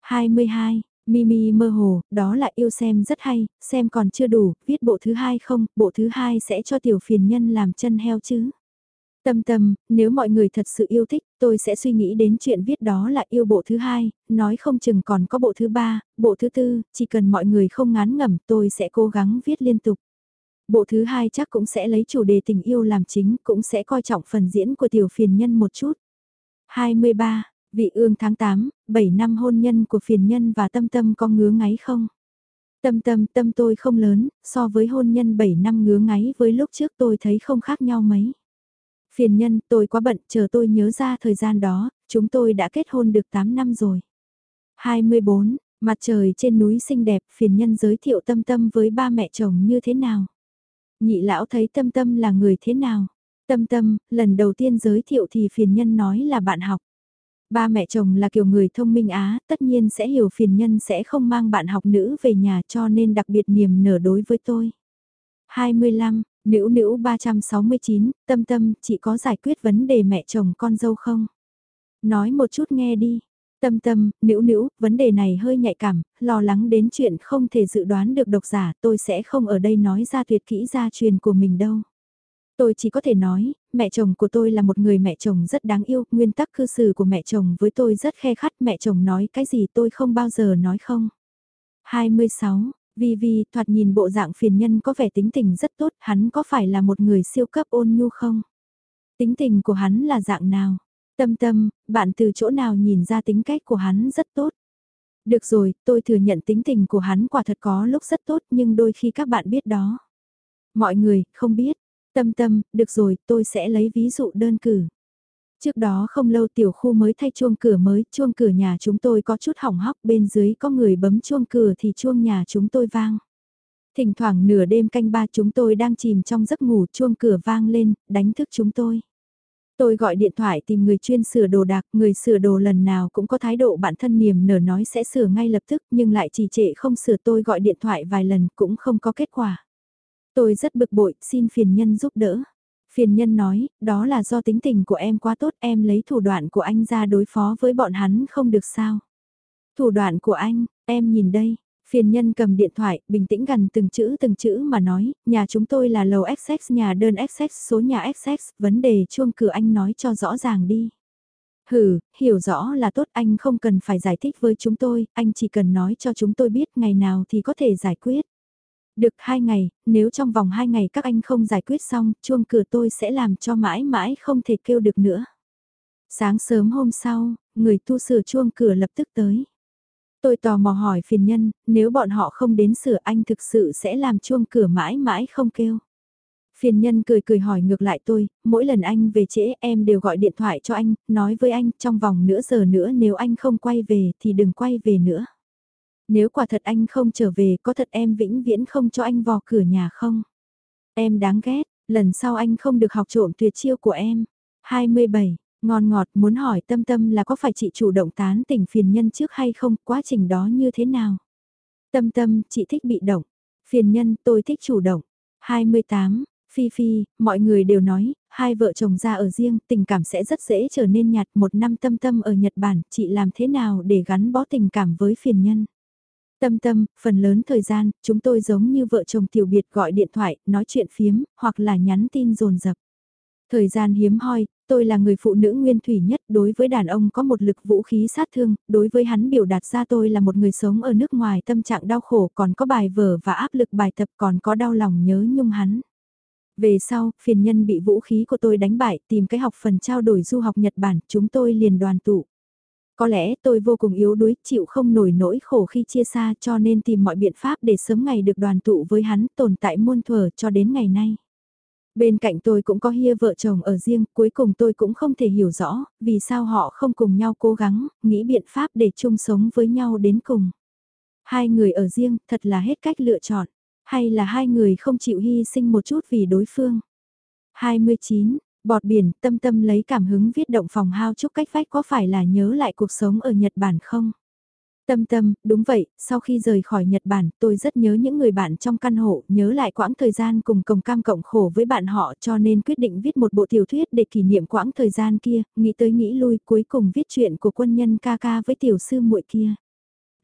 22. Mimi mơ hồ, đó là yêu xem rất hay, xem còn chưa đủ, viết bộ thứ hai không, bộ thứ hai sẽ cho tiểu phiền nhân làm chân heo chứ. Tâm tâm, nếu mọi người thật sự yêu thích, tôi sẽ suy nghĩ đến chuyện viết đó là yêu bộ thứ hai, nói không chừng còn có bộ thứ ba, bộ thứ tư, chỉ cần mọi người không ngán ngẩm tôi sẽ cố gắng viết liên tục. Bộ thứ hai chắc cũng sẽ lấy chủ đề tình yêu làm chính, cũng sẽ coi trọng phần diễn của tiểu phiền nhân một chút. 23. Vị ương tháng 8, 7 năm hôn nhân của phiền nhân và tâm tâm có ngứa ngáy không? Tâm tâm tâm tôi không lớn, so với hôn nhân 7 năm ngứa ngáy với lúc trước tôi thấy không khác nhau mấy. Phiền nhân, tôi quá bận, chờ tôi nhớ ra thời gian đó, chúng tôi đã kết hôn được 8 năm rồi. 24, mặt trời trên núi xinh đẹp, phiền nhân giới thiệu tâm tâm với ba mẹ chồng như thế nào. Nhị lão thấy tâm tâm là người thế nào. Tâm tâm, lần đầu tiên giới thiệu thì phiền nhân nói là bạn học. Ba mẹ chồng là kiểu người thông minh Á, tất nhiên sẽ hiểu phiền nhân sẽ không mang bạn học nữ về nhà cho nên đặc biệt niềm nở đối với tôi. 25, Nữ nữ 369, tâm tâm, chị có giải quyết vấn đề mẹ chồng con dâu không? Nói một chút nghe đi. Tâm tâm, nữ nữ, vấn đề này hơi nhạy cảm, lo lắng đến chuyện không thể dự đoán được độc giả, tôi sẽ không ở đây nói ra tuyệt kỹ gia truyền của mình đâu. Tôi chỉ có thể nói, mẹ chồng của tôi là một người mẹ chồng rất đáng yêu, nguyên tắc cư xử của mẹ chồng với tôi rất khe khắt, mẹ chồng nói cái gì tôi không bao giờ nói không. 26, Vi Vi thoạt nhìn bộ dạng phiền nhân có vẻ tính tình rất tốt, hắn có phải là một người siêu cấp ôn nhu không? Tính tình của hắn là dạng nào? Tâm tâm, bạn từ chỗ nào nhìn ra tính cách của hắn rất tốt? Được rồi, tôi thừa nhận tính tình của hắn quả thật có lúc rất tốt nhưng đôi khi các bạn biết đó. Mọi người, không biết. Tâm tâm, được rồi, tôi sẽ lấy ví dụ đơn cử. Trước đó không lâu tiểu khu mới thay chuông cửa mới, chuông cửa nhà chúng tôi có chút hỏng hóc, bên dưới có người bấm chuông cửa thì chuông nhà chúng tôi vang. Thỉnh thoảng nửa đêm canh ba chúng tôi đang chìm trong giấc ngủ chuông cửa vang lên, đánh thức chúng tôi. Tôi gọi điện thoại tìm người chuyên sửa đồ đạc, người sửa đồ lần nào cũng có thái độ bản thân niềm nở nói sẽ sửa ngay lập tức nhưng lại trì trệ không sửa tôi gọi điện thoại vài lần cũng không có kết quả. Tôi rất bực bội, xin phiền nhân giúp đỡ. Phiền nhân nói, đó là do tính tình của em quá tốt em lấy thủ đoạn của anh ra đối phó với bọn hắn không được sao. Thủ đoạn của anh, em nhìn đây. Phiền nhân cầm điện thoại, bình tĩnh gần từng chữ từng chữ mà nói, nhà chúng tôi là lầu XX nhà đơn XX số nhà XX, vấn đề chuông cửa anh nói cho rõ ràng đi. Hừ, hiểu rõ là tốt anh không cần phải giải thích với chúng tôi, anh chỉ cần nói cho chúng tôi biết ngày nào thì có thể giải quyết. Được hai ngày, nếu trong vòng hai ngày các anh không giải quyết xong, chuông cửa tôi sẽ làm cho mãi mãi không thể kêu được nữa. Sáng sớm hôm sau, người tu sửa chuông cửa lập tức tới. Tôi tò mò hỏi phiền nhân, nếu bọn họ không đến sửa anh thực sự sẽ làm chuông cửa mãi mãi không kêu. Phiền nhân cười cười hỏi ngược lại tôi, mỗi lần anh về trễ em đều gọi điện thoại cho anh, nói với anh trong vòng nửa giờ nữa nếu anh không quay về thì đừng quay về nữa. Nếu quả thật anh không trở về có thật em vĩnh viễn không cho anh vào cửa nhà không? Em đáng ghét, lần sau anh không được học trộm tuyệt chiêu của em. 27, ngon ngọt muốn hỏi tâm tâm là có phải chị chủ động tán tỉnh phiền nhân trước hay không, quá trình đó như thế nào? Tâm tâm, chị thích bị động. Phiền nhân, tôi thích chủ động. 28, Phi Phi, mọi người đều nói, hai vợ chồng ra ở riêng, tình cảm sẽ rất dễ trở nên nhạt. Một năm tâm tâm ở Nhật Bản, chị làm thế nào để gắn bó tình cảm với phiền nhân? Tâm tâm, phần lớn thời gian, chúng tôi giống như vợ chồng tiểu biệt gọi điện thoại, nói chuyện phiếm, hoặc là nhắn tin dồn dập. Thời gian hiếm hoi, tôi là người phụ nữ nguyên thủy nhất, đối với đàn ông có một lực vũ khí sát thương, đối với hắn biểu đạt ra tôi là một người sống ở nước ngoài tâm trạng đau khổ còn có bài vở và áp lực bài tập còn có đau lòng nhớ nhung hắn. Về sau, phiền nhân bị vũ khí của tôi đánh bại, tìm cái học phần trao đổi du học Nhật Bản, chúng tôi liền đoàn tụ. Có lẽ tôi vô cùng yếu đuối, chịu không nổi nỗi khổ khi chia xa cho nên tìm mọi biện pháp để sớm ngày được đoàn tụ với hắn tồn tại muôn thuở cho đến ngày nay. Bên cạnh tôi cũng có hia vợ chồng ở riêng, cuối cùng tôi cũng không thể hiểu rõ, vì sao họ không cùng nhau cố gắng, nghĩ biện pháp để chung sống với nhau đến cùng. Hai người ở riêng, thật là hết cách lựa chọn, hay là hai người không chịu hy sinh một chút vì đối phương. 29, bọt biển, tâm tâm lấy cảm hứng viết động phòng hao chúc cách vách có phải là nhớ lại cuộc sống ở Nhật Bản không? Tâm tâm, đúng vậy, sau khi rời khỏi Nhật Bản, tôi rất nhớ những người bạn trong căn hộ, nhớ lại quãng thời gian cùng cồng cam cộng khổ với bạn họ cho nên quyết định viết một bộ tiểu thuyết để kỷ niệm quãng thời gian kia, nghĩ tới nghĩ lui cuối cùng viết chuyện của quân nhân ca ca với tiểu sư muội kia.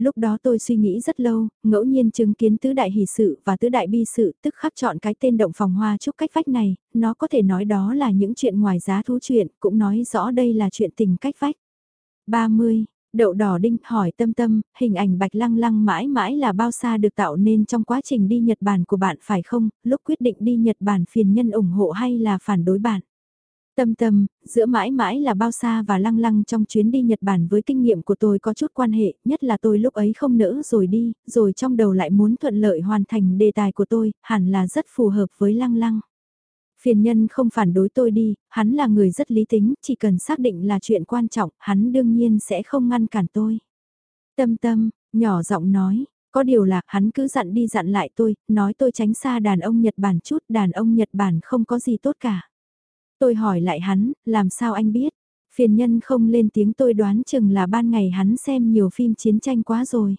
Lúc đó tôi suy nghĩ rất lâu, ngẫu nhiên chứng kiến tứ đại hỷ sự và tứ đại bi sự tức khắc chọn cái tên động phòng hoa chúc cách vách này, nó có thể nói đó là những chuyện ngoài giá thú chuyện, cũng nói rõ đây là chuyện tình cách vách. 30. Đậu đỏ đinh hỏi tâm tâm, hình ảnh bạch lăng lăng mãi mãi là bao xa được tạo nên trong quá trình đi Nhật Bản của bạn phải không, lúc quyết định đi Nhật Bản phiền nhân ủng hộ hay là phản đối bạn? Tâm tâm, giữa mãi mãi là bao xa và lăng lăng trong chuyến đi Nhật Bản với kinh nghiệm của tôi có chút quan hệ, nhất là tôi lúc ấy không nỡ rồi đi, rồi trong đầu lại muốn thuận lợi hoàn thành đề tài của tôi, hẳn là rất phù hợp với lăng lăng. Phiền nhân không phản đối tôi đi, hắn là người rất lý tính, chỉ cần xác định là chuyện quan trọng, hắn đương nhiên sẽ không ngăn cản tôi. Tâm tâm, nhỏ giọng nói, có điều là hắn cứ dặn đi dặn lại tôi, nói tôi tránh xa đàn ông Nhật Bản chút, đàn ông Nhật Bản không có gì tốt cả. Tôi hỏi lại hắn, làm sao anh biết? Phiền nhân không lên tiếng tôi đoán chừng là ban ngày hắn xem nhiều phim chiến tranh quá rồi.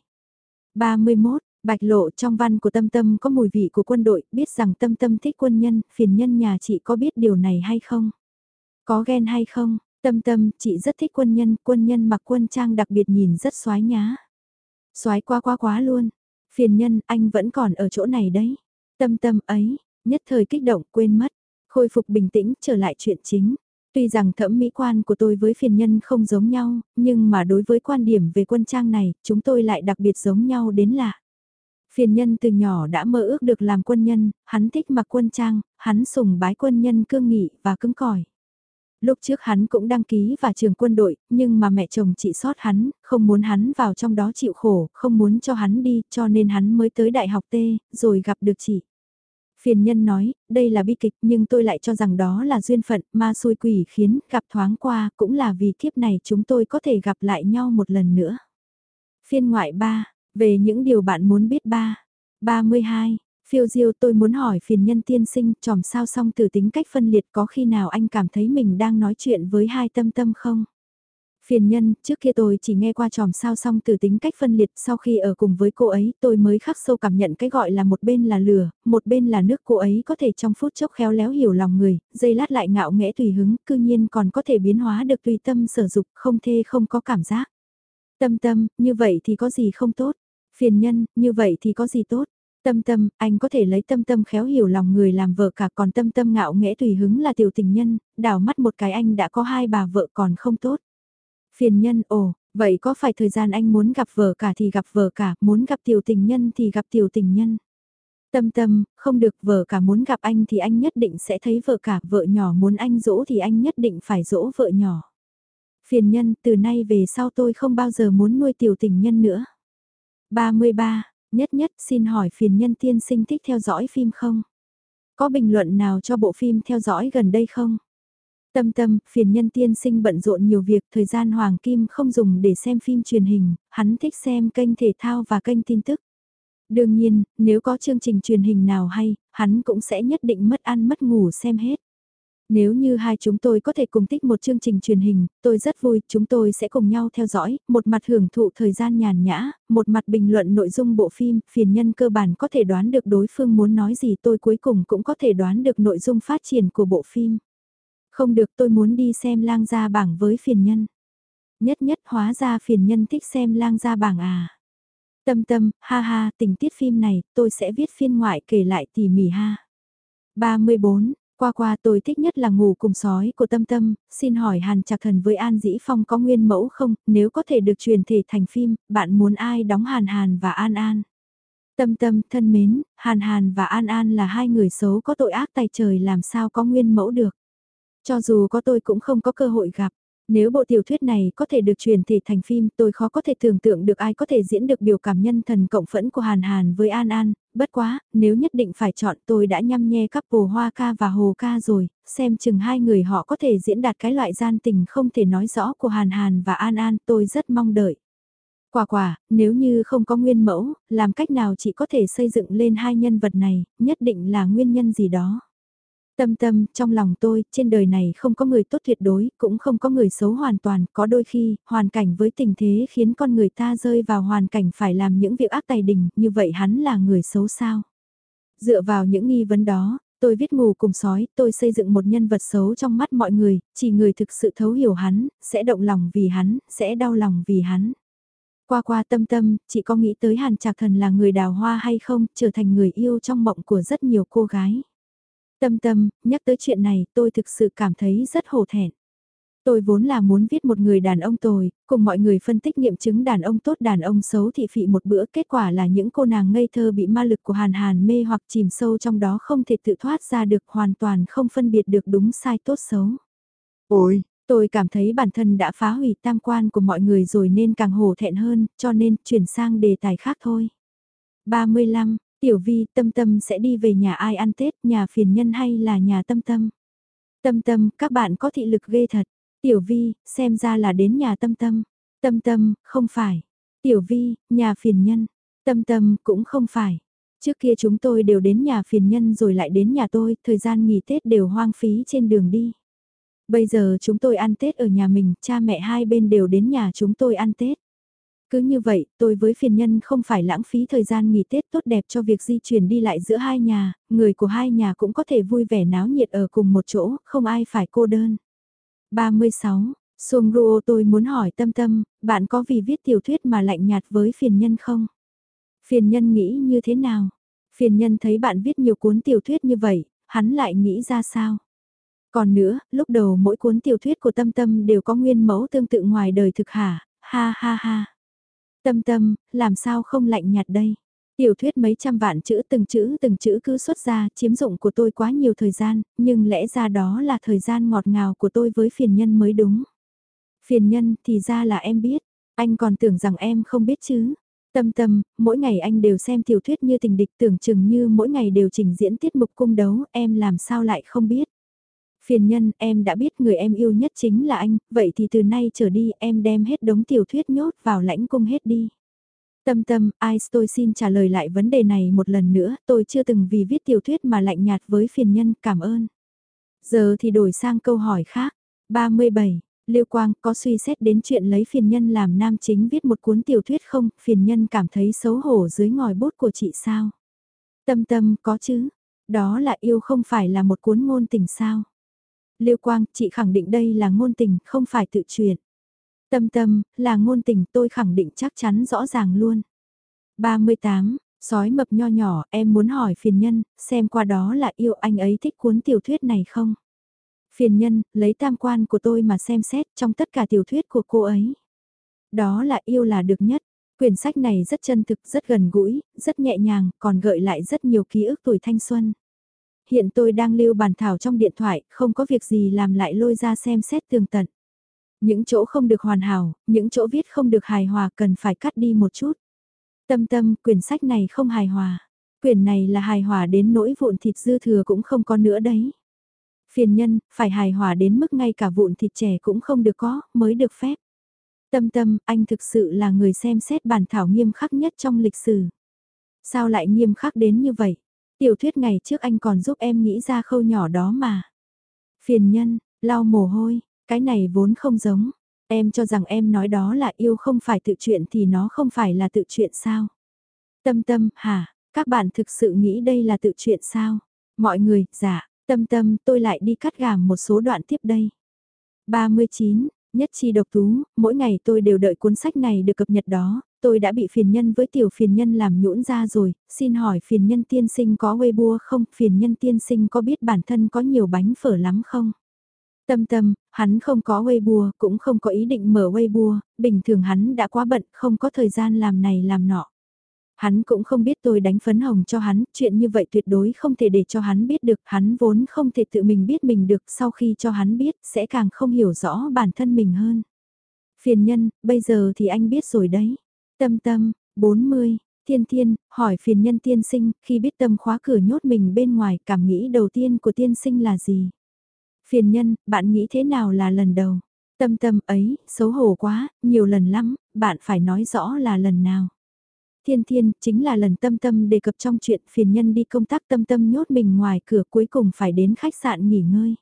31, Bạch lộ trong văn của tâm tâm có mùi vị của quân đội, biết rằng tâm tâm thích quân nhân, phiền nhân nhà chị có biết điều này hay không? Có ghen hay không? Tâm tâm, chị rất thích quân nhân, quân nhân mặc quân trang đặc biệt nhìn rất xoái nhá. Xoái quá quá quá luôn. Phiền nhân, anh vẫn còn ở chỗ này đấy. Tâm tâm ấy, nhất thời kích động quên mất. Khôi phục bình tĩnh trở lại chuyện chính. Tuy rằng thẩm mỹ quan của tôi với phiền nhân không giống nhau, nhưng mà đối với quan điểm về quân trang này, chúng tôi lại đặc biệt giống nhau đến lạ. Phiền nhân từ nhỏ đã mơ ước được làm quân nhân, hắn thích mặc quân trang, hắn sùng bái quân nhân cương nghị và cứng cỏi. Lúc trước hắn cũng đăng ký vào trường quân đội, nhưng mà mẹ chồng chị sót hắn, không muốn hắn vào trong đó chịu khổ, không muốn cho hắn đi, cho nên hắn mới tới đại học T, rồi gặp được chị. Phiền nhân nói, đây là bi kịch nhưng tôi lại cho rằng đó là duyên phận, ma xui quỷ khiến, gặp thoáng qua, cũng là vì kiếp này chúng tôi có thể gặp lại nhau một lần nữa. Phiên ngoại 3, về những điều bạn muốn biết ba. 32. Phiêu diêu tôi muốn hỏi phiền nhân tiên sinh tròm sao song từ tính cách phân liệt có khi nào anh cảm thấy mình đang nói chuyện với hai tâm tâm không? Phiền nhân, trước kia tôi chỉ nghe qua tròm sao song từ tính cách phân liệt sau khi ở cùng với cô ấy tôi mới khắc sâu cảm nhận cái gọi là một bên là lửa, một bên là nước cô ấy có thể trong phút chốc khéo léo hiểu lòng người, dây lát lại ngạo nghẽ tùy hứng, cư nhiên còn có thể biến hóa được tùy tâm sở dục, không thê không có cảm giác. Tâm tâm, như vậy thì có gì không tốt? Phiền nhân, như vậy thì có gì tốt? Tâm tâm, anh có thể lấy tâm tâm khéo hiểu lòng người làm vợ cả còn tâm tâm ngạo nghễ tùy hứng là tiểu tình nhân, đảo mắt một cái anh đã có hai bà vợ còn không tốt. Phiền nhân, ồ, vậy có phải thời gian anh muốn gặp vợ cả thì gặp vợ cả, muốn gặp tiểu tình nhân thì gặp tiểu tình nhân? Tâm tâm, không được vợ cả muốn gặp anh thì anh nhất định sẽ thấy vợ cả, vợ nhỏ muốn anh dỗ thì anh nhất định phải dỗ vợ nhỏ. Phiền nhân, từ nay về sau tôi không bao giờ muốn nuôi tiểu tình nhân nữa. 33, nhất nhất xin hỏi phiền nhân tiên sinh thích theo dõi phim không? Có bình luận nào cho bộ phim theo dõi gần đây không? Tâm tâm, phiền nhân tiên sinh bận rộn nhiều việc, thời gian Hoàng Kim không dùng để xem phim truyền hình, hắn thích xem kênh thể thao và kênh tin tức. Đương nhiên, nếu có chương trình truyền hình nào hay, hắn cũng sẽ nhất định mất ăn mất ngủ xem hết. Nếu như hai chúng tôi có thể cùng tích một chương trình truyền hình, tôi rất vui, chúng tôi sẽ cùng nhau theo dõi, một mặt hưởng thụ thời gian nhàn nhã, một mặt bình luận nội dung bộ phim, phiền nhân cơ bản có thể đoán được đối phương muốn nói gì tôi cuối cùng cũng có thể đoán được nội dung phát triển của bộ phim. Không được tôi muốn đi xem lang gia bảng với phiền nhân. Nhất nhất hóa ra phiền nhân thích xem lang gia bảng à. Tâm tâm, ha ha, tình tiết phim này, tôi sẽ viết phiên ngoại kể lại tỉ mỉ ha. 34, Qua qua tôi thích nhất là ngủ cùng sói của tâm tâm, xin hỏi Hàn Trạc Thần với An Dĩ Phong có nguyên mẫu không, nếu có thể được truyền thể thành phim, bạn muốn ai đóng Hàn Hàn và An An? Tâm tâm, thân mến, Hàn Hàn và An An là hai người xấu có tội ác tay trời làm sao có nguyên mẫu được. Cho dù có tôi cũng không có cơ hội gặp. Nếu bộ tiểu thuyết này có thể được truyền thể thành phim tôi khó có thể tưởng tượng được ai có thể diễn được biểu cảm nhân thần cộng phẫn của Hàn Hàn với An An, bất quá, nếu nhất định phải chọn tôi đã nhăm nhe couple Hoa ca và Hồ ca rồi, xem chừng hai người họ có thể diễn đạt cái loại gian tình không thể nói rõ của Hàn Hàn và An An tôi rất mong đợi. Quả quả, nếu như không có nguyên mẫu, làm cách nào chị có thể xây dựng lên hai nhân vật này, nhất định là nguyên nhân gì đó. Tâm tâm, trong lòng tôi, trên đời này không có người tốt tuyệt đối, cũng không có người xấu hoàn toàn, có đôi khi, hoàn cảnh với tình thế khiến con người ta rơi vào hoàn cảnh phải làm những việc ác tài đình, như vậy hắn là người xấu sao? Dựa vào những nghi vấn đó, tôi viết ngủ cùng sói, tôi xây dựng một nhân vật xấu trong mắt mọi người, chỉ người thực sự thấu hiểu hắn, sẽ động lòng vì hắn, sẽ đau lòng vì hắn. Qua qua tâm tâm, chị có nghĩ tới Hàn Trạc Thần là người đào hoa hay không, trở thành người yêu trong mộng của rất nhiều cô gái. Tâm tâm, nhắc tới chuyện này tôi thực sự cảm thấy rất hổ thẹn. Tôi vốn là muốn viết một người đàn ông tồi, cùng mọi người phân tích nghiệm chứng đàn ông tốt đàn ông xấu thị phị một bữa kết quả là những cô nàng ngây thơ bị ma lực của hàn hàn mê hoặc chìm sâu trong đó không thể tự thoát ra được hoàn toàn không phân biệt được đúng sai tốt xấu. Ôi, tôi cảm thấy bản thân đã phá hủy tam quan của mọi người rồi nên càng hổ thẹn hơn, cho nên chuyển sang đề tài khác thôi. 35, Tiểu Vi, Tâm Tâm sẽ đi về nhà ai ăn Tết, nhà phiền nhân hay là nhà Tâm Tâm? Tâm Tâm, các bạn có thị lực ghê thật. Tiểu Vi, xem ra là đến nhà Tâm Tâm. Tâm Tâm, không phải. Tiểu Vi, nhà phiền nhân. Tâm Tâm, cũng không phải. Trước kia chúng tôi đều đến nhà phiền nhân rồi lại đến nhà tôi, thời gian nghỉ Tết đều hoang phí trên đường đi. Bây giờ chúng tôi ăn Tết ở nhà mình, cha mẹ hai bên đều đến nhà chúng tôi ăn Tết. Cứ như vậy, tôi với phiền nhân không phải lãng phí thời gian nghỉ Tết tốt đẹp cho việc di chuyển đi lại giữa hai nhà, người của hai nhà cũng có thể vui vẻ náo nhiệt ở cùng một chỗ, không ai phải cô đơn. 36. Xuông Ruo tôi muốn hỏi Tâm Tâm, bạn có vì viết tiểu thuyết mà lạnh nhạt với phiền nhân không? Phiền nhân nghĩ như thế nào? Phiền nhân thấy bạn viết nhiều cuốn tiểu thuyết như vậy, hắn lại nghĩ ra sao? Còn nữa, lúc đầu mỗi cuốn tiểu thuyết của Tâm Tâm đều có nguyên mẫu tương tự ngoài đời thực hả? Ha ha ha. Tâm tâm, làm sao không lạnh nhạt đây? Tiểu thuyết mấy trăm vạn chữ từng chữ từng chữ cứ xuất ra, chiếm dụng của tôi quá nhiều thời gian, nhưng lẽ ra đó là thời gian ngọt ngào của tôi với phiền nhân mới đúng. Phiền nhân thì ra là em biết, anh còn tưởng rằng em không biết chứ. Tâm tâm, mỗi ngày anh đều xem tiểu thuyết như tình địch tưởng chừng như mỗi ngày đều trình diễn tiết mục cung đấu, em làm sao lại không biết. Phiền nhân, em đã biết người em yêu nhất chính là anh, vậy thì từ nay trở đi em đem hết đống tiểu thuyết nhốt vào lãnh cung hết đi. Tâm tâm, ai tôi xin trả lời lại vấn đề này một lần nữa, tôi chưa từng vì viết tiểu thuyết mà lạnh nhạt với phiền nhân, cảm ơn. Giờ thì đổi sang câu hỏi khác. 37. Liêu Quang có suy xét đến chuyện lấy phiền nhân làm nam chính viết một cuốn tiểu thuyết không, phiền nhân cảm thấy xấu hổ dưới ngòi bút của chị sao? Tâm tâm có chứ, đó là yêu không phải là một cuốn ngôn tình sao? Lưu Quang, chị khẳng định đây là ngôn tình, không phải tự truyền. Tâm tâm, là ngôn tình tôi khẳng định chắc chắn rõ ràng luôn. 38, sói mập nho nhỏ, em muốn hỏi phiền nhân, xem qua đó là yêu anh ấy thích cuốn tiểu thuyết này không? Phiền nhân, lấy tam quan của tôi mà xem xét trong tất cả tiểu thuyết của cô ấy. Đó là yêu là được nhất. Quyển sách này rất chân thực, rất gần gũi, rất nhẹ nhàng, còn gợi lại rất nhiều ký ức tuổi thanh xuân. Hiện tôi đang lưu bàn thảo trong điện thoại, không có việc gì làm lại lôi ra xem xét tường tận. Những chỗ không được hoàn hảo, những chỗ viết không được hài hòa cần phải cắt đi một chút. Tâm tâm, quyển sách này không hài hòa. Quyển này là hài hòa đến nỗi vụn thịt dư thừa cũng không có nữa đấy. Phiền nhân, phải hài hòa đến mức ngay cả vụn thịt trẻ cũng không được có, mới được phép. Tâm tâm, anh thực sự là người xem xét bản thảo nghiêm khắc nhất trong lịch sử. Sao lại nghiêm khắc đến như vậy? Tiểu thuyết ngày trước anh còn giúp em nghĩ ra khâu nhỏ đó mà. Phiền nhân, lau mồ hôi, cái này vốn không giống. Em cho rằng em nói đó là yêu không phải tự chuyện thì nó không phải là tự chuyện sao? Tâm tâm, hả? Các bạn thực sự nghĩ đây là tự chuyện sao? Mọi người, dạ, tâm tâm tôi lại đi cắt gàm một số đoạn tiếp đây. 39, Nhất chi độc tú, mỗi ngày tôi đều đợi cuốn sách này được cập nhật đó, tôi đã bị phiền nhân với tiểu phiền nhân làm nhũn ra rồi, xin hỏi phiền nhân tiên sinh có Weibo không, phiền nhân tiên sinh có biết bản thân có nhiều bánh phở lắm không? Tâm tâm, hắn không có Weibo, cũng không có ý định mở Weibo, bình thường hắn đã quá bận, không có thời gian làm này làm nọ. Hắn cũng không biết tôi đánh phấn hồng cho hắn, chuyện như vậy tuyệt đối không thể để cho hắn biết được, hắn vốn không thể tự mình biết mình được, sau khi cho hắn biết, sẽ càng không hiểu rõ bản thân mình hơn. Phiền nhân, bây giờ thì anh biết rồi đấy. Tâm tâm, 40, thiên thiên, hỏi phiền nhân tiên sinh, khi biết tâm khóa cửa nhốt mình bên ngoài, cảm nghĩ đầu tiên của tiên sinh là gì? Phiền nhân, bạn nghĩ thế nào là lần đầu? Tâm tâm ấy, xấu hổ quá, nhiều lần lắm, bạn phải nói rõ là lần nào. Thiên Thiên, chính là lần tâm tâm đề cập trong chuyện phiền nhân đi công tác tâm tâm nhốt mình ngoài cửa cuối cùng phải đến khách sạn nghỉ ngơi.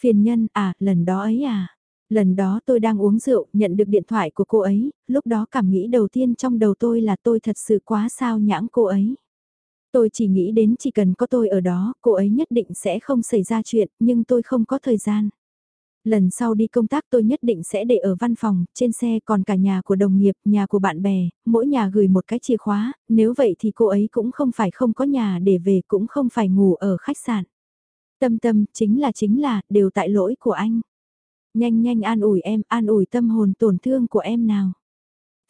Phiền nhân, à, lần đó ấy à. Lần đó tôi đang uống rượu, nhận được điện thoại của cô ấy, lúc đó cảm nghĩ đầu tiên trong đầu tôi là tôi thật sự quá sao nhãng cô ấy. Tôi chỉ nghĩ đến chỉ cần có tôi ở đó, cô ấy nhất định sẽ không xảy ra chuyện, nhưng tôi không có thời gian. Lần sau đi công tác tôi nhất định sẽ để ở văn phòng, trên xe còn cả nhà của đồng nghiệp, nhà của bạn bè, mỗi nhà gửi một cái chìa khóa, nếu vậy thì cô ấy cũng không phải không có nhà để về cũng không phải ngủ ở khách sạn. Tâm tâm, chính là chính là, đều tại lỗi của anh. Nhanh nhanh an ủi em, an ủi tâm hồn tổn thương của em nào.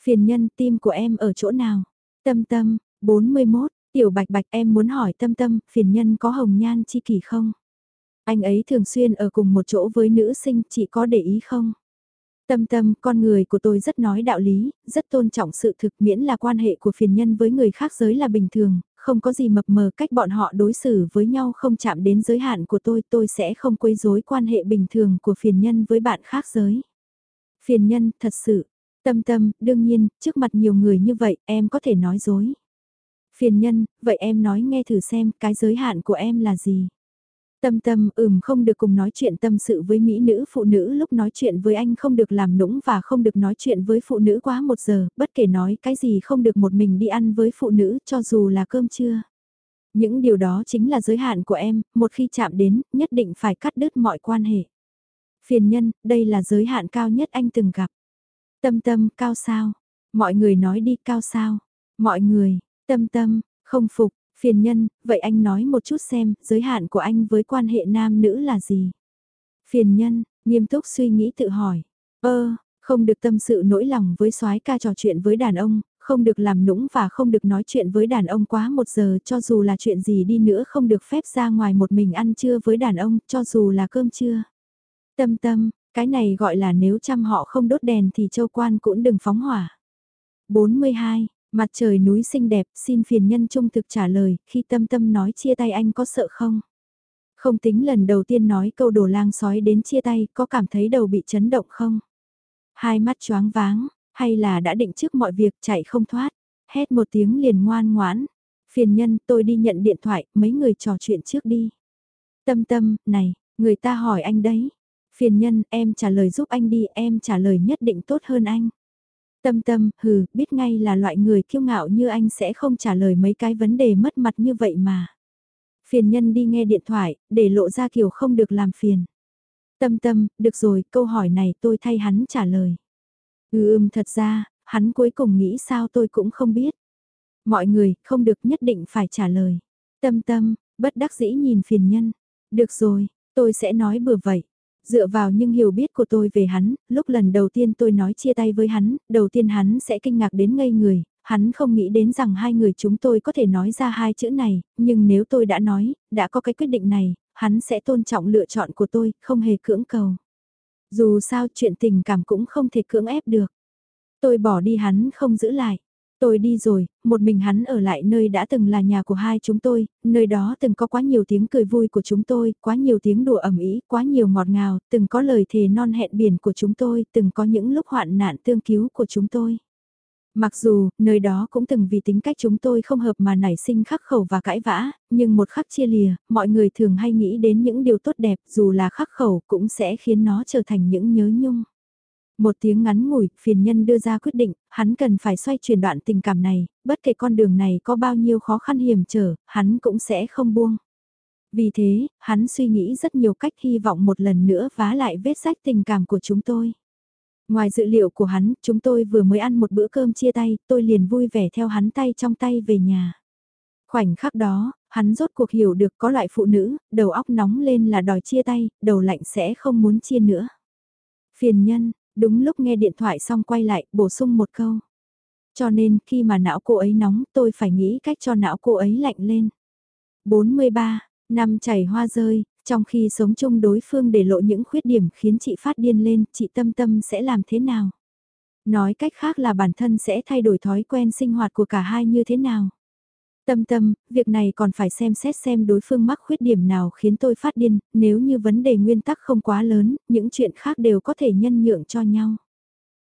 Phiền nhân tim của em ở chỗ nào? Tâm tâm, 41, tiểu bạch bạch em muốn hỏi tâm tâm, phiền nhân có hồng nhan chi kỷ không? Anh ấy thường xuyên ở cùng một chỗ với nữ sinh, chị có để ý không? Tâm tâm, con người của tôi rất nói đạo lý, rất tôn trọng sự thực miễn là quan hệ của phiền nhân với người khác giới là bình thường, không có gì mập mờ cách bọn họ đối xử với nhau không chạm đến giới hạn của tôi, tôi sẽ không quấy rối quan hệ bình thường của phiền nhân với bạn khác giới. Phiền nhân, thật sự, tâm tâm, đương nhiên, trước mặt nhiều người như vậy, em có thể nói dối. Phiền nhân, vậy em nói nghe thử xem, cái giới hạn của em là gì? Tâm tâm ừm không được cùng nói chuyện tâm sự với mỹ nữ phụ nữ lúc nói chuyện với anh không được làm nũng và không được nói chuyện với phụ nữ quá một giờ, bất kể nói cái gì không được một mình đi ăn với phụ nữ cho dù là cơm trưa. Những điều đó chính là giới hạn của em, một khi chạm đến, nhất định phải cắt đứt mọi quan hệ. Phiền nhân, đây là giới hạn cao nhất anh từng gặp. Tâm tâm, cao sao? Mọi người nói đi cao sao? Mọi người, tâm tâm, không phục, Phiền nhân, vậy anh nói một chút xem, giới hạn của anh với quan hệ nam nữ là gì? Phiền nhân, nghiêm túc suy nghĩ tự hỏi. Ơ, không được tâm sự nỗi lòng với soái ca trò chuyện với đàn ông, không được làm nũng và không được nói chuyện với đàn ông quá một giờ cho dù là chuyện gì đi nữa không được phép ra ngoài một mình ăn trưa với đàn ông cho dù là cơm trưa. Tâm tâm, cái này gọi là nếu chăm họ không đốt đèn thì châu quan cũng đừng phóng hỏa. 42, Mặt trời núi xinh đẹp, xin phiền nhân trung thực trả lời, khi tâm tâm nói chia tay anh có sợ không? Không tính lần đầu tiên nói câu đồ lang sói đến chia tay, có cảm thấy đầu bị chấn động không? Hai mắt choáng váng, hay là đã định trước mọi việc chạy không thoát? Hét một tiếng liền ngoan ngoãn. Phiền nhân tôi đi nhận điện thoại, mấy người trò chuyện trước đi. Tâm tâm, này, người ta hỏi anh đấy. Phiền nhân, em trả lời giúp anh đi, em trả lời nhất định tốt hơn anh. Tâm tâm, hừ, biết ngay là loại người kiêu ngạo như anh sẽ không trả lời mấy cái vấn đề mất mặt như vậy mà. Phiền nhân đi nghe điện thoại, để lộ ra kiểu không được làm phiền. Tâm tâm, được rồi, câu hỏi này tôi thay hắn trả lời. Ừ ưm thật ra, hắn cuối cùng nghĩ sao tôi cũng không biết. Mọi người, không được nhất định phải trả lời. Tâm tâm, bất đắc dĩ nhìn phiền nhân. Được rồi, tôi sẽ nói bừa vậy. Dựa vào những hiểu biết của tôi về hắn, lúc lần đầu tiên tôi nói chia tay với hắn, đầu tiên hắn sẽ kinh ngạc đến ngây người, hắn không nghĩ đến rằng hai người chúng tôi có thể nói ra hai chữ này, nhưng nếu tôi đã nói, đã có cái quyết định này, hắn sẽ tôn trọng lựa chọn của tôi, không hề cưỡng cầu. Dù sao chuyện tình cảm cũng không thể cưỡng ép được. Tôi bỏ đi hắn không giữ lại. Tôi đi rồi, một mình hắn ở lại nơi đã từng là nhà của hai chúng tôi, nơi đó từng có quá nhiều tiếng cười vui của chúng tôi, quá nhiều tiếng đùa ẩm ý, quá nhiều ngọt ngào, từng có lời thề non hẹn biển của chúng tôi, từng có những lúc hoạn nạn tương cứu của chúng tôi. Mặc dù, nơi đó cũng từng vì tính cách chúng tôi không hợp mà nảy sinh khắc khẩu và cãi vã, nhưng một khắc chia lìa, mọi người thường hay nghĩ đến những điều tốt đẹp dù là khắc khẩu cũng sẽ khiến nó trở thành những nhớ nhung. Một tiếng ngắn ngủi, phiền nhân đưa ra quyết định, hắn cần phải xoay chuyển đoạn tình cảm này, bất kể con đường này có bao nhiêu khó khăn hiểm trở, hắn cũng sẽ không buông. Vì thế, hắn suy nghĩ rất nhiều cách hy vọng một lần nữa vá lại vết sách tình cảm của chúng tôi. Ngoài dự liệu của hắn, chúng tôi vừa mới ăn một bữa cơm chia tay, tôi liền vui vẻ theo hắn tay trong tay về nhà. Khoảnh khắc đó, hắn rốt cuộc hiểu được có loại phụ nữ, đầu óc nóng lên là đòi chia tay, đầu lạnh sẽ không muốn chia nữa. Phiền nhân, đúng lúc nghe điện thoại xong quay lại, bổ sung một câu. Cho nên khi mà não cô ấy nóng tôi phải nghĩ cách cho não cô ấy lạnh lên. 43, năm chảy hoa rơi, trong khi sống chung đối phương để lộ những khuyết điểm khiến chị phát điên lên, chị tâm tâm sẽ làm thế nào? Nói cách khác là bản thân sẽ thay đổi thói quen sinh hoạt của cả hai như thế nào? Tâm tâm, việc này còn phải xem xét xem đối phương mắc khuyết điểm nào khiến tôi phát điên, nếu như vấn đề nguyên tắc không quá lớn, những chuyện khác đều có thể nhân nhượng cho nhau.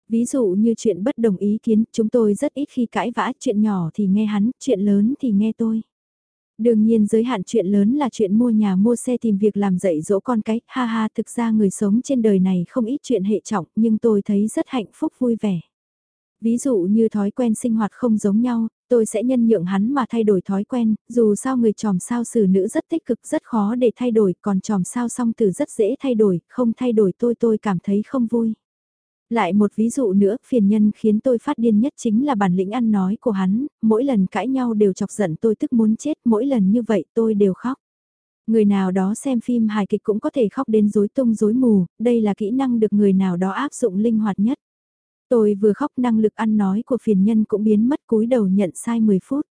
Ví dụ như chuyện bất đồng ý kiến, chúng tôi rất ít khi cãi vã, chuyện nhỏ thì nghe hắn, chuyện lớn thì nghe tôi. Đương nhiên giới hạn chuyện lớn là chuyện mua nhà mua xe tìm việc làm dạy dỗ con cái, ha ha thực ra người sống trên đời này không ít chuyện hệ trọng nhưng tôi thấy rất hạnh phúc vui vẻ. Ví dụ như thói quen sinh hoạt không giống nhau, tôi sẽ nhân nhượng hắn mà thay đổi thói quen, dù sao người tròm sao xử nữ rất tích cực rất khó để thay đổi, còn tròm sao song tử rất dễ thay đổi, không thay đổi tôi tôi cảm thấy không vui. Lại một ví dụ nữa, phiền nhân khiến tôi phát điên nhất chính là bản lĩnh ăn nói của hắn, mỗi lần cãi nhau đều chọc giận tôi tức muốn chết, mỗi lần như vậy tôi đều khóc. Người nào đó xem phim hài kịch cũng có thể khóc đến rối tung rối mù, đây là kỹ năng được người nào đó áp dụng linh hoạt nhất. Tôi vừa khóc năng lực ăn nói của phiền nhân cũng biến mất cúi đầu nhận sai 10 phút.